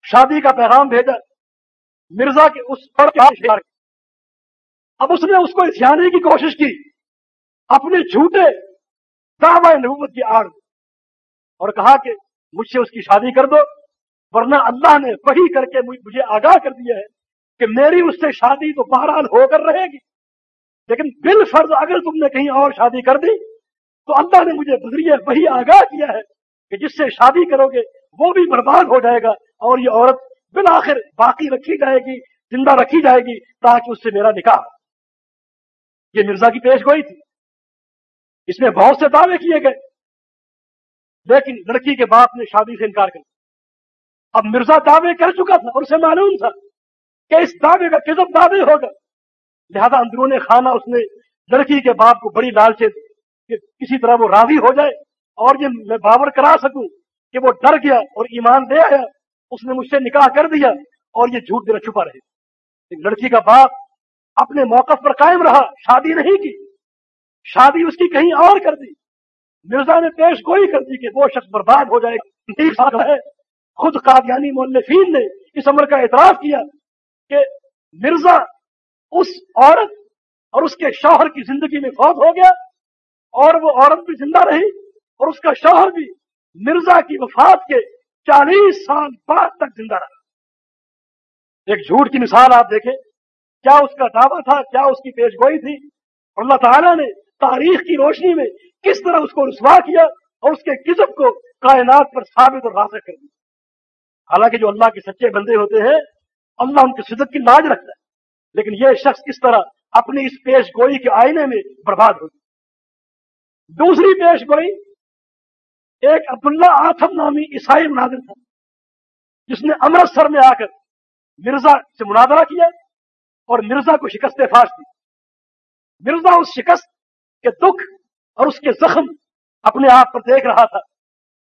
S1: شادی کا پیغام بھیجا۔ مرزا کے اس پر اب اس نے اس کو اسیانے یعنی کی کوشش کی۔ اپنے جھوٹے دعوی نبوت کی آڑ اور کہا کہ مجھ سے اس کی شادی کر دو، ورنہ اللہ نے وہی کر کے مجھے آگاہ کر دیا ہے کہ میری اس سے شادی تو بہرحال ہو کر رہے گی۔ لیکن بال فرض اگر تم نے کہیں اور شادی کر دی، تو اللہ نے مجھے بذریعہ وہی آگاہ کیا ہے کہ جس سے شادی کرو گے، وہ بھی برباد ہو جائے گا اور یہ عورت بالآخر باقی رکھی جائے گی، زندہ رکھی جائے گی تاکہ اس سے میرا نکاح یہ مرزا کی پیش گوئی تھی۔ اس میں بہت سے دعوے کیے گئے۔ لیکن لڑکی کے باپ نے شادی سے انکار کر اب مرزا دعوے کر چکا تھا اور اسے معلوم تھا کہ اس دعوے کا کسب دعوے ہوگا۔ لہذا اندرون خانہ اس نے لڑکی کے باپ کو بڑی لالچے کہ کسی طرح وہ راضی ہو جائے اور یہ میں باور کرا سکوں کہ وہ ڈر گیا اور ایمان دے آیا۔ اس نے مجھ سے نکاح کر دیا اور یہ جھوٹ میرا چھپا رہے۔ لڑکی کا باپ اپنے موقف پر قائم رہا، شادی نہیں کی۔ شادی اس کی کہیں اور کر دی۔ مرزا نے پیش گوئی کر دی کہ وہ شخص برباد ہو جائے۔ گا ہے خود قادیانی مولفین نے اس عمر کا اعتراف کیا کہ مرزا اس عورت اور اس کے شوہر کی زندگی میں فوت ہو گیا اور وہ عورت بھی زندہ رہی اور اس کا شوہر بھی مرزا کی وفات کے چالیس سال بعد تک زندہ رہا۔ ایک جھوٹ کی مثال آپ دیکھیں۔ کیا اس کا دعویٰ تھا؟ کیا اس کی پیش گوئی تھی؟ اور اللہ تعالیٰ نے تاریخ کی روشنی میں کس طرح اس کو رسوا کیا اور اس کے کسب کو کائنات پر ثابت اور راسک کر دیا۔ حالانکہ جو اللہ کے سچے بندے ہوتے ہیں، اللہ ان کی شدت کی لاج رکھتا ہے۔ لیکن یہ شخص کس طرح اپنی اس پیش گوئی کے آئینے میں برباد ہو دوسری پیش گوئی، ایک عبداللہ آتم نامی عیسائی مناظر تھا، جس نے امرتسر میں آ کر مرزا سے مناظرہ کیا اور مرزا کو شکست فاش دی۔ مرزا اس شکست کے دکھ اور اس کے زخم اپنے آپ پر دیکھ رہا تھا۔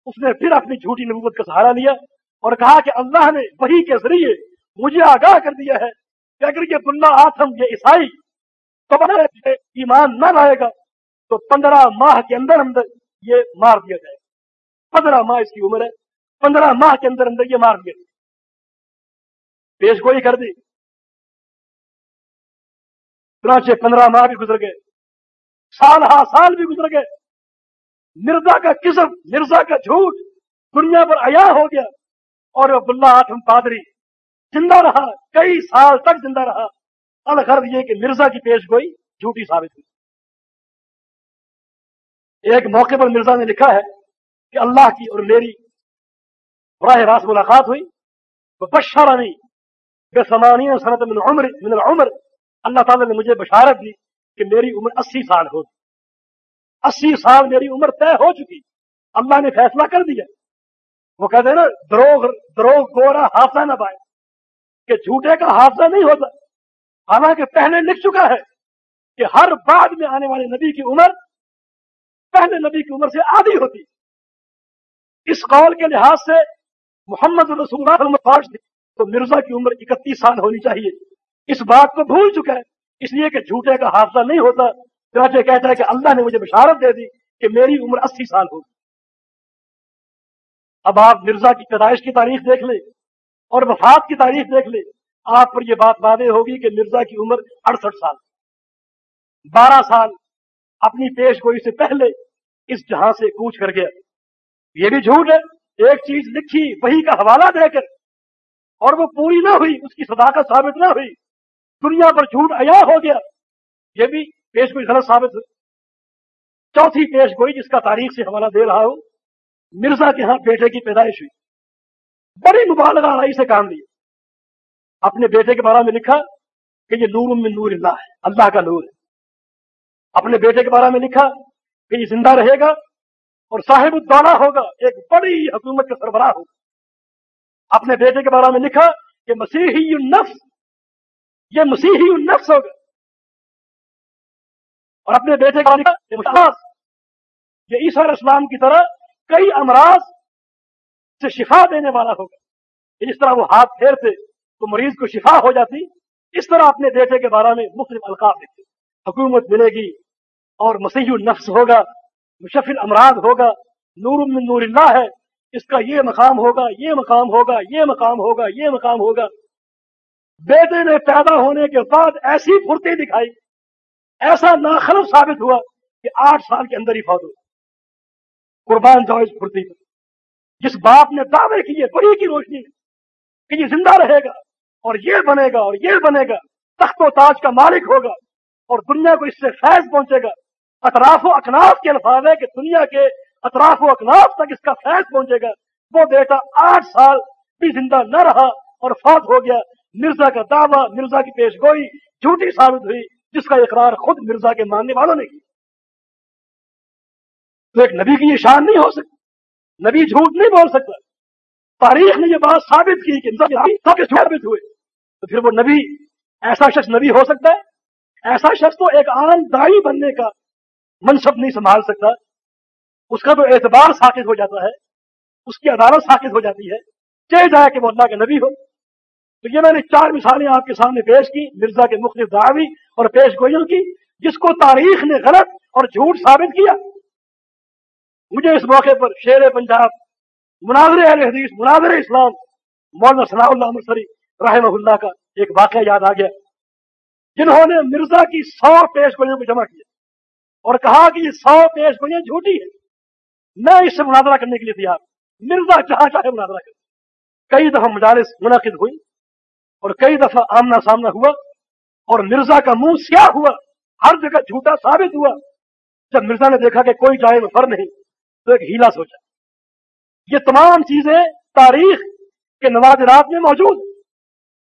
S1: اس نے پھر اپنی جھوٹی نبوت کا سہارا لیا اور کہا کہ اللہ نے وہی کے ذریعے مجھے آگاہ کر دیا ہے کہ اگر یہ بلّہ آتم یہ عیسائی تو ایمان نہ رہے گا، تو پندرہ ماہ کے اندر اندر یہ مار دیا جائے۔ پندرہ ماہ اس کی عمر ہے، پندرہ ماہ کے اندر اندر یہ مار دیا پیش گوئی کر دی۔ چنانچہ پندرہ ماہ بھی گزر گئے۔ سال ہا سال بھی گزر گئے۔ مرزا کا قسم، مرزا کا جھوٹ دنیا پر عیا ہو گیا۔ اور عبداللہ آٹم پادری زندہ رہا، کئی سال تک زندہ رہا۔ الغرض یہ کہ مرزا کی پیش گوئی جھوٹی ثابت ہوئی۔ ایک موقع پر مرزا نے لکھا ہے کہ اللہ کی اور میری براہ راست ملاقات ہوئی۔ وہ بشارہ نہیں بے سمانی صنعت من عمر، من العمر۔ اللہ تعالیٰ نے مجھے بشارت دی۔ کہ میری عمر اسی سال ہوگی اسی سال میری عمر طے ہو چکی۔ اللہ نے فیصلہ کر دیا۔ وہ کہتے ہیں نا، دروغ دروغ گورا حادثہ نہ پائے۔ کہ جھوٹے کا حادثہ نہیں ہوتا۔ حالانکہ پہلے لکھ چکا ہے کہ ہر بعد میں آنے والے نبی کی عمر پہلے نبی کی عمر سے آدھی ہوتی۔ اس قول کے لحاظ سے محمد رسول اللہ تھی تو مرزا کی عمر اکتیس سال ہونی چاہیے۔ اس بات کو بھول چکا ہے۔ اس لیے کہ جھوٹے کا حادثہ نہیں ہوتا، چنانچہ کہتا ہے کہ اللہ نے مجھے بشارت دے دی کہ میری عمر اسی سال ہوگی۔ اب آپ مرزا کی پیدائش کی تاریخ دیکھ لیں اور وفات کی تاریخ دیکھ لیں، آپ پر یہ بات واضح ہوگی کہ مرزا کی عمر اڑسٹھ سال بارہ سال اپنی پیش گوئی سے پہلے اس جہاں سے کوچ کر گیا۔ یہ بھی جھوٹ ہے، ایک چیز لکھی، وہی کا حوالہ دے کر، اور وہ پوری نہ ہوئی، اس کی صداقت ثابت نہ ہوئی۔ دنیا پر جھوٹ عیا ہو گیا۔ یہ بھی پیش گوئی غلط ثابت ہوئی چوتھی پیش گوئی جس کا تاریخ سے حوالہ دے رہا ہوں، مرزا کے ہاں بیٹے کی پیدائش ہوئی۔ بڑی مبالغہ آئی سے کام لیا اپنے بیٹے کے بارے میں لکھا کہ یہ نور من نور اللہ ہے، اللہ کا نور ہے۔ اپنے بیٹے کے بارے میں لکھا کہ یہ زندہ رہے گا اور صاحب الدولہ ہوگا، ایک بڑی حکومت کا سربراہ ہوگا۔ اپنے بیٹے کے بارے میں لکھا کہ مسیحی النفس یہ مسیحی النفس ہوگا اور اپنے بیٹے کا یہ عیسیٰ علیہ السلام کی طرح کئی امراض سے شفا دینے والا ہوگا جس یعنی طرح وہ ہاتھ پھیرتے تو مریض کو شفا ہو جاتی۔ اس طرح اپنے بیٹے کے بارے میں مختلف القاب لکھتے حکومت ملے گی اور مسیح النفس ہوگا، مشفل امراض ہوگا، نور من نور اللہ ہے۔ اس کا یہ مقام ہوگا، یہ مقام ہوگا، یہ مقام ہوگا، یہ مقام ہوگا۔ بیٹے نے پیدا ہونے کے بعد ایسی پھرتی دکھائی، ایسا ناخلف ثابت ہوا کہ آٹھ سال کے اندر ہی فوت ہو قربان جاؤ اس پھرتی پر۔ جس باپ نے دعوے کیے بڑی کی روشنی کہ یہ زندہ رہے گا اور یہ بنے گا اور یہ بنے گا، تخت و تاج کا مالک ہوگا اور دنیا کو اس سے فیض پہنچے گا۔ اطراف و اکناف کے الفاظ ہے کہ دنیا کے اطراف و اکناف تک اس کا فیض پہنچے گا۔ وہ بیٹا آٹھ سال بھی زندہ نہ رہا اور فوت ہو گیا۔ مرزا کا دعویٰ، مرزا کی پیش گوئی جھوٹی ثابت ہوئی، جس کا اقرار خود مرزا کے ماننے والوں نے کیا۔ تو ایک نبی کی یہ شان نہیں ہو سکتی۔ نبی جھوٹ نہیں بول سکتا۔ تاریخ نے یہ بات ثابت کی کہ سب کے ثابت ہوئے۔ تو پھر وہ نبی، ایسا شخص نبی ہو سکتا ہے؟ ایسا شخص تو ایک عام دائی بننے کا منصب نہیں سنبھال سکتا۔ اس کا تو اعتبار ساکت ہو جاتا ہے۔ اس کی عدالت ساکت ہو جاتی ہے۔ چاہے جائے کہ وہ اللہ کے نبی ہو۔ تو یہ میں نے چار مثالیں آپ کے سامنے پیش کی، مرزا کے مختلف دعوی اور پیش گوئیوں کی، جس کو تاریخ نے غلط اور جھوٹ ثابت کیا۔ مجھے اس موقع پر شیر پنجاب مناظر اہل حدیث مناظر اسلام، مولانا صلاح اللہ مرسری رحمہ اللہ کا ایک واقعہ یاد آ گیا۔ جنہوں نے مرزا کی سو پیش گوئیوں کو جمع کیا اور کہا کہ یہ سو پیش گوئیاں جھوٹی ہے میں اس سے مناظرہ کرنے کے لیے تیار مرزا جہاں چاہے مناظرہ کرے کئی دفعہ مجالس منعقد ہوئی اور کئی دفعہ آمنا سامنا ہوا اور مرزا کا منہ سیاہ ہوا، ہر جگہ جھوٹا ثابت ہوا۔ جب مرزا نے دیکھا کہ کوئی جائے میں فر نہیں، تو ایک ہیلا سوچا۔ یہ تمام چیزیں تاریخ کے نوادرات میں موجود۔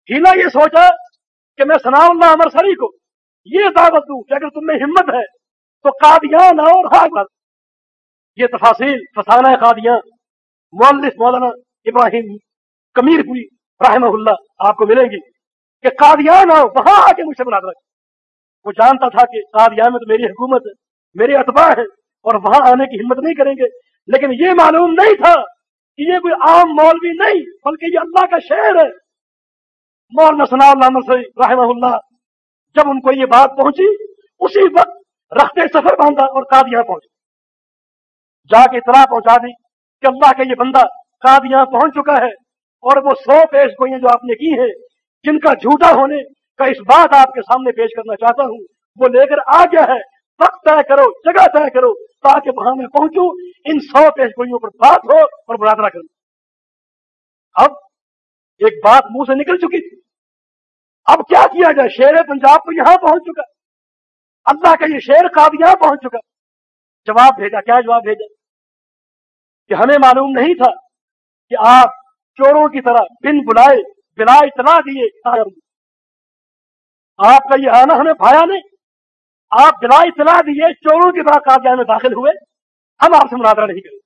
S1: ہیلا یہ سوچا کہ میں سنا اللہ امر سری کو یہ دعوت دوں کہ اگر تم میں ہمت ہے تو قادیان اور حاضر یہ تفاصیل فسانہ قادیان مولف مولانا ابراہیم کمیر ہوئی رحمہ اللہ، آپ کو ملیں گی کہ قادیان آؤ، وہاں آ کے مجھ سے مناظرہ وہ جانتا تھا کہ قادیان میں تو میری حکومت ہے، میرے اتباع ہے اور وہاں آنے کی ہمت نہیں کریں گے۔ لیکن یہ معلوم نہیں تھا کہ یہ کوئی عام مولوی نہیں، بلکہ یہ اللہ کا شہر ہے۔ مولانا ثناء اللہ رحمہ اللہ، جب ان کو یہ بات پہنچی، اسی وقت رختے سفر باندھا اور قادیاں پہنچ جا کے اطلاع پہنچا دی کہ اللہ کا یہ بندہ قادیاں پہنچ چکا ہے۔ اور وہ سو پیش گوئیاں جو آپ نے کی ہیں، جن کا جھوٹا ہونے کا اس بات آپ کے سامنے پیش کرنا چاہتا ہوں، وہ لے کر آ گیا ہے۔ وقت طے کرو، جگہ طے کرو تاکہ وہاں میں پہنچوں، ان سو پیش گوئیوں پر بات ہو اور برادرہ کروں۔ اب ایک بات منہ سے نکل چکی تھی۔ اب کیا کیا جائے؟ شیر پنجاب تو یہاں پہنچ چکا۔ اللہ کا یہ شیر قادیاں پہنچ چکا۔ جواب بھیجا، کیا جواب بھیجا؟ کہ ہمیں معلوم نہیں تھا کہ آپ چوروں کی طرح بن بلائے، بلا اطلاع دیے آپ کا یہ آنا ہمیں بھایا نہیں۔ آپ بلا اطلاع دیے چوروں کی طرح قادیاں میں داخل ہوئے۔ ہم آپ سے مناظرہ نہیں کریں۔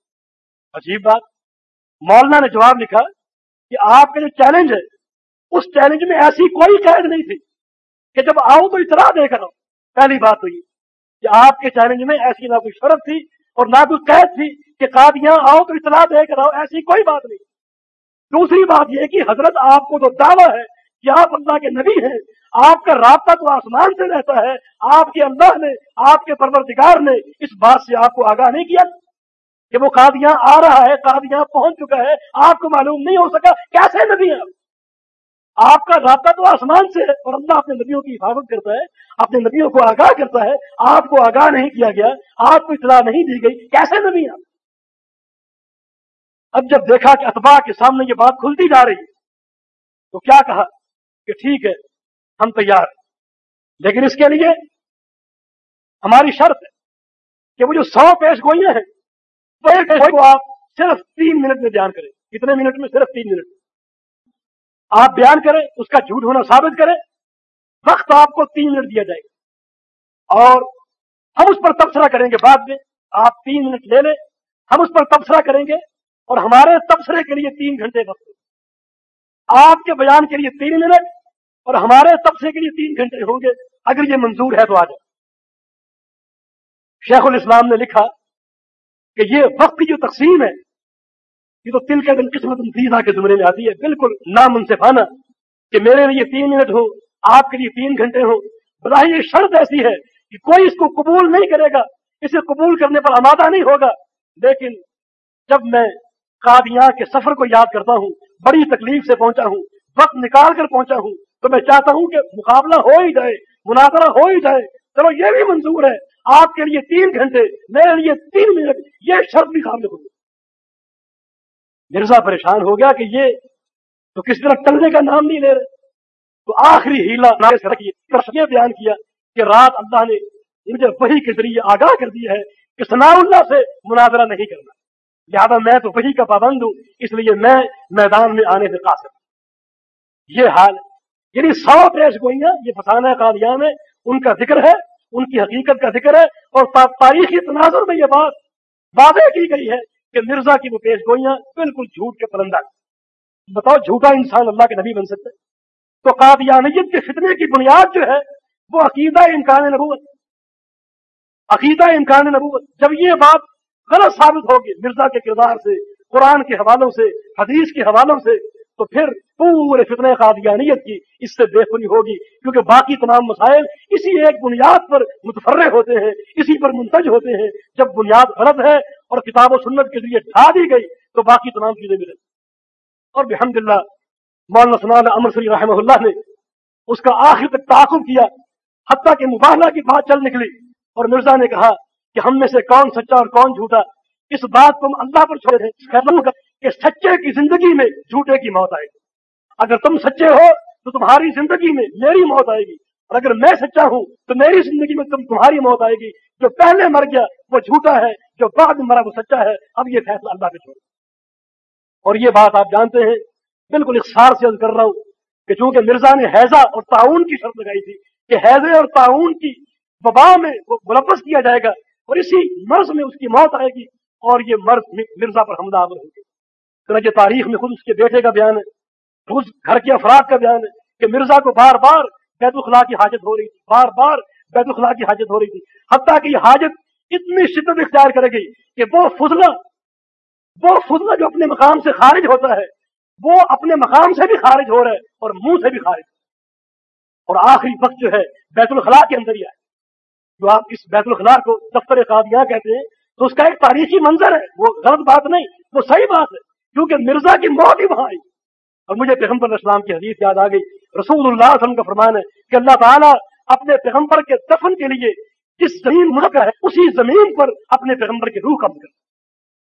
S1: عجیب بات۔ مولانا نے جواب لکھا کہ آپ کا جو چیلنج ہے، اس چیلنج میں ایسی کوئی قید نہیں تھی کہ جب آؤ تو اطلاع دے کر آؤ پہلی بات تو یہ کہ آپ کے چیلنج میں ایسی نہ کوئی شرط تھی اور نہ کوئی قید تھی کہ قادیاں آؤ تو اطلاع دے کر آؤ ایسی کوئی بات نہیں۔ دوسری بات یہ کہ حضرت آپ کو تو دعویٰ ہے کہ آپ اللہ کے نبی ہیں، آپ کا رابطہ تو آسمان سے رہتا ہے، آپ کے اللہ نے، آپ کے پروردگار نے اس بات سے آپ کو آگاہ نہیں کیا کہ وہ قادیاں آ رہا ہے، قادیاں پہنچ چکا ہے، آپ کو معلوم نہیں ہو سکا کیسے نبی ہیں آپ۔ کا رابطہ تو آسمان سے ہے اور اللہ اپنے نبیوں کی حفاظت کرتا ہے، اپنے نبیوں کو آگاہ کرتا ہے، آپ کو آگاہ نہیں کیا گیا، آپ کو اطلاع نہیں دی گئی، کیسے نبی آپ؟ اب جب دیکھا کہ اتباع کے سامنے یہ بات کھلتی جا رہی تو کیا کہا؟ کہ ٹھیک ہے ہم تیار ہیں۔ لیکن اس کے لیے ہماری شرط ہے کہ وہ جو سو پیش گوئیاں ہیں وہ کو آپ صرف تین منٹ میں بیان کریں۔ کتنے منٹ میں؟ صرف تین منٹ آپ بیان کریں اس کا جھوٹ ہونا ثابت کریں وقت آپ کو تین منٹ دیا جائے گا۔ اور ہم اس پر تبصرہ کریں گے بعد میں آپ تین منٹ لے لیں۔ ہم اس پر تبصرہ کریں گے اور ہمارے تبصرے کے لیے تین گھنٹے وقت۔ آپ کے بیان کے لیے تین منٹ اور ہمارے تبصرے کے لیے تین گھنٹے ہوں گے۔ اگر یہ منظور ہے تو آ جائے شیخ الاسلام نے لکھا کہ یہ وقت کی جو تقسیم ہے، یہ تو تل کے دن قسمت فیضا کے زمرے میں آتی ہے۔ بالکل نامنصفانہ کہ میرے لیے تین منٹ ہو، آپ کے لیے تین گھنٹے ہو بظاہر یہ شرط ایسی ہے کہ کوئی اس کو قبول نہیں کرے گا۔ اسے قبول کرنے پر آمادہ نہیں ہوگا۔ لیکن جب میں قادیاں کے سفر کو یاد کرتا ہوں، بڑی تکلیف سے پہنچا ہوں، وقت نکال کر پہنچا ہوں۔ تو میں چاہتا ہوں کہ مقابلہ ہو ہی جائے، مناظرہ ہو ہی جائے۔ چلو یہ بھی منظور ہے، آپ کے لیے تین گھنٹے، میرے لیے تین منٹ، یہ شرط بھی قابل ہوگی مرزا پریشان ہو گیا کہ یہ تو کس طرح ٹلنے کا نام نہیں لے رہے۔ تو آخری ہیلا یہ بیان کیا کہ رات اللہ نے مجھے وہی کے ذریعے آگاہ کر دیا ہے کہ ثناء اللہ سے مناظرہ نہیں کرنا۔ لہٰذا میں تو وہی کا پابند ہوں، اس لیے میں میدان میں آنے سے قاصر یہ حال یعنی سو پیش گوئیاں، یہ فسانہ قادیان ہے ان کا ذکر ہے، ان کی حقیقت کا ذکر ہے، اور تاریخی تناظر میں یہ بات واضح کی گئی ہے کہ مرزا کی وہ پیش گوئیاں بالکل جھوٹ کے پرندہ بتاؤ، جھوٹا انسان اللہ کے نبی بن سکتے تو قادیانیت کے فتنے کی بنیاد جو ہے، وہ عقیدہ امکان نبوت۔ عقیدہ امکان نبوت۔ جب یہ بات غلط ثابت ہوگی مرزا کے کردار سے، قرآن کے حوالوں سے، حدیث کے حوالوں سے، تو پھر پورے فتنہ قادیانیت کی اس سے بے ہوگی۔ کیونکہ باقی تمام مسائل اسی ایک بنیاد پر متفرع ہوتے ہیں، اسی پر منتج ہوتے ہیں۔ جب بنیاد غلط ہے اور کتاب و سنت کے ذریعے ڈھا دی گئی، تو باقی تمام چیزیں ملیں۔ اور بحمد اللہ مولانا سنال امر سلی رحمہ اللہ نے اس کا آخر تک تعاقب کیا، حتیٰ کہ مباہلہ کی بات چل نکلی۔ اور مرزا نے کہا کہ ہم میں سے کون سچا اور کون جھوٹا اس بات کو ہم اللہ پر چھوڑے مطلب ہیں کہ سچے کی زندگی میں جھوٹے کی موت آئے گی۔ اگر تم سچے ہو تو تمہاری زندگی میں میری موت آئے گی، اور اگر میں سچا ہوں تو میری زندگی میں تم تمہاری موت آئے گی۔ جو پہلے مر گیا وہ جھوٹا ہے، جو بعد میں مرا وہ سچا ہے۔ اب یہ فیصلہ اللہ پہ چھوڑے اور یہ بات آپ جانتے ہیں، بالکل اخسار سے کر رہا ہوں کہ چونکہ مرزا نے حیضہ اور تعاون کی شرط لگائی تھی کہ حیضے اور تعاون کی وبا میں وہ ملبس کیا جائے گا اور اسی مرض میں اس کی موت آئے گی اور یہ مرض مرزا پر حملہ آور ہوگی تاریخ میں خود اس کے بیٹے کا بیان ہے، خود گھر کے افراد کا بیان ہے کہ مرزا کو بار بار بیت الخلاء کی حاجت ہو رہی تھی، بار بار بیت الخلاء کی حاجت ہو رہی تھی۔ حتیٰ کہ یہ حاجت اتنی شدت اختیار کرے گی کہ وہ فضلہ وہ فضلہ جو اپنے مقام سے خارج ہوتا ہے، وہ اپنے مقام سے بھی خارج ہو رہا ہے اور منہ سے بھی خارج۔ اور آخری وقت جو ہے بیت الخلاء کے اندر ہی آئے۔ جو آپ اس بیت الخلاء کو دفتر قادیاں کہتے ہیں، تو اس کا ایک تاریخی منظر ہے۔ وہ غلط بات نہیں، وہ صحیح بات ہے۔ کیونکہ مرزا کی موت ہی وہاں آئی۔ اور مجھے پیغمبر اسلام کی حدیث یاد آ گئی۔ رسول اللہ علیہ وسلم کا فرمان ہے کہ اللہ تعالیٰ اپنے پیغمبر کے دفن کے لیے جس زمین ملک ہے، اسی زمین پر اپنے پیغمبر کی روح قبض کر۔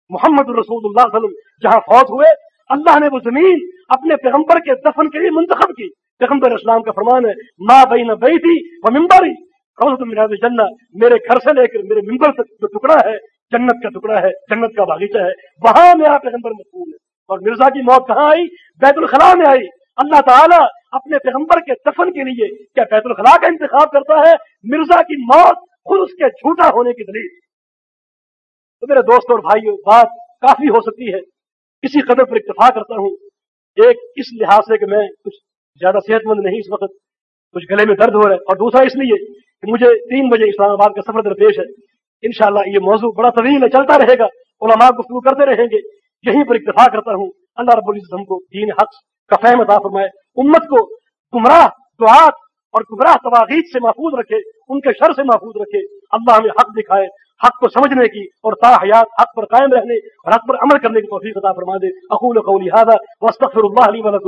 S1: محمد رسول اللہ علیہ وسلم جہاں فوت ہوئے، اللہ نے وہ زمین اپنے پیغمبر کے دفن کے لیے منتخب کی۔ پیغمبر اسلام کا فرمان ہے ماں بئی نہ بئی تھی وہ ممبر میرے گھر سے لے کر میرے ممبر تک جو ٹکڑا ہے، جنت کا ٹکڑا ہے، جنت کا باغیچہ ہے، وہاں میرا پیغمبر مقبول ہے۔ اور مرزا کی موت کہاں آئی؟ بیت الخلاء میں آئی۔ اللہ تعالیٰ اپنے پیغمبر کے دفن کے لیے کیا بیت الخلاء کا انتخاب کرتا ہے؟ مرزا کی موت خود اس کے جھوٹا ہونے کی دلیل۔ تو میرے دوست اور بھائیوں بات کافی ہو سکتی ہے۔ اسی قدر پر اتفاق کرتا ہوں۔ ایک اس لحاظ سے کہ میں کچھ زیادہ صحت مند نہیں اس وقت، کچھ گلے میں درد ہو رہا ہے اور دوسرا اس لیے کہ مجھے تین بجے اسلام آباد کا سفر درپیش ہے۔ انشاءاللہ یہ موضوع بڑا طویل ہے چلتا رہے گا۔ علماء گفتگو کرتے رہیں گے۔ یہیں پر اتفاق کرتا ہوں۔ اللہ رب العزت ہم کو دین حق کا فہم عطا فرمائے۔ امت کو گمراہ دعات اور گمراہ تواغیت سے محفوظ رکھے، ان کے شر سے محفوظ رکھے۔ اللہ ہمیں حق دکھائے، حق کو سمجھنے کی اور تا حیات حق پر قائم رہنے اور حق پر عمل کرنے کی توفیق عطا فرما دے۔ اقول قولی هذا واستغفر الله لي ولكم۔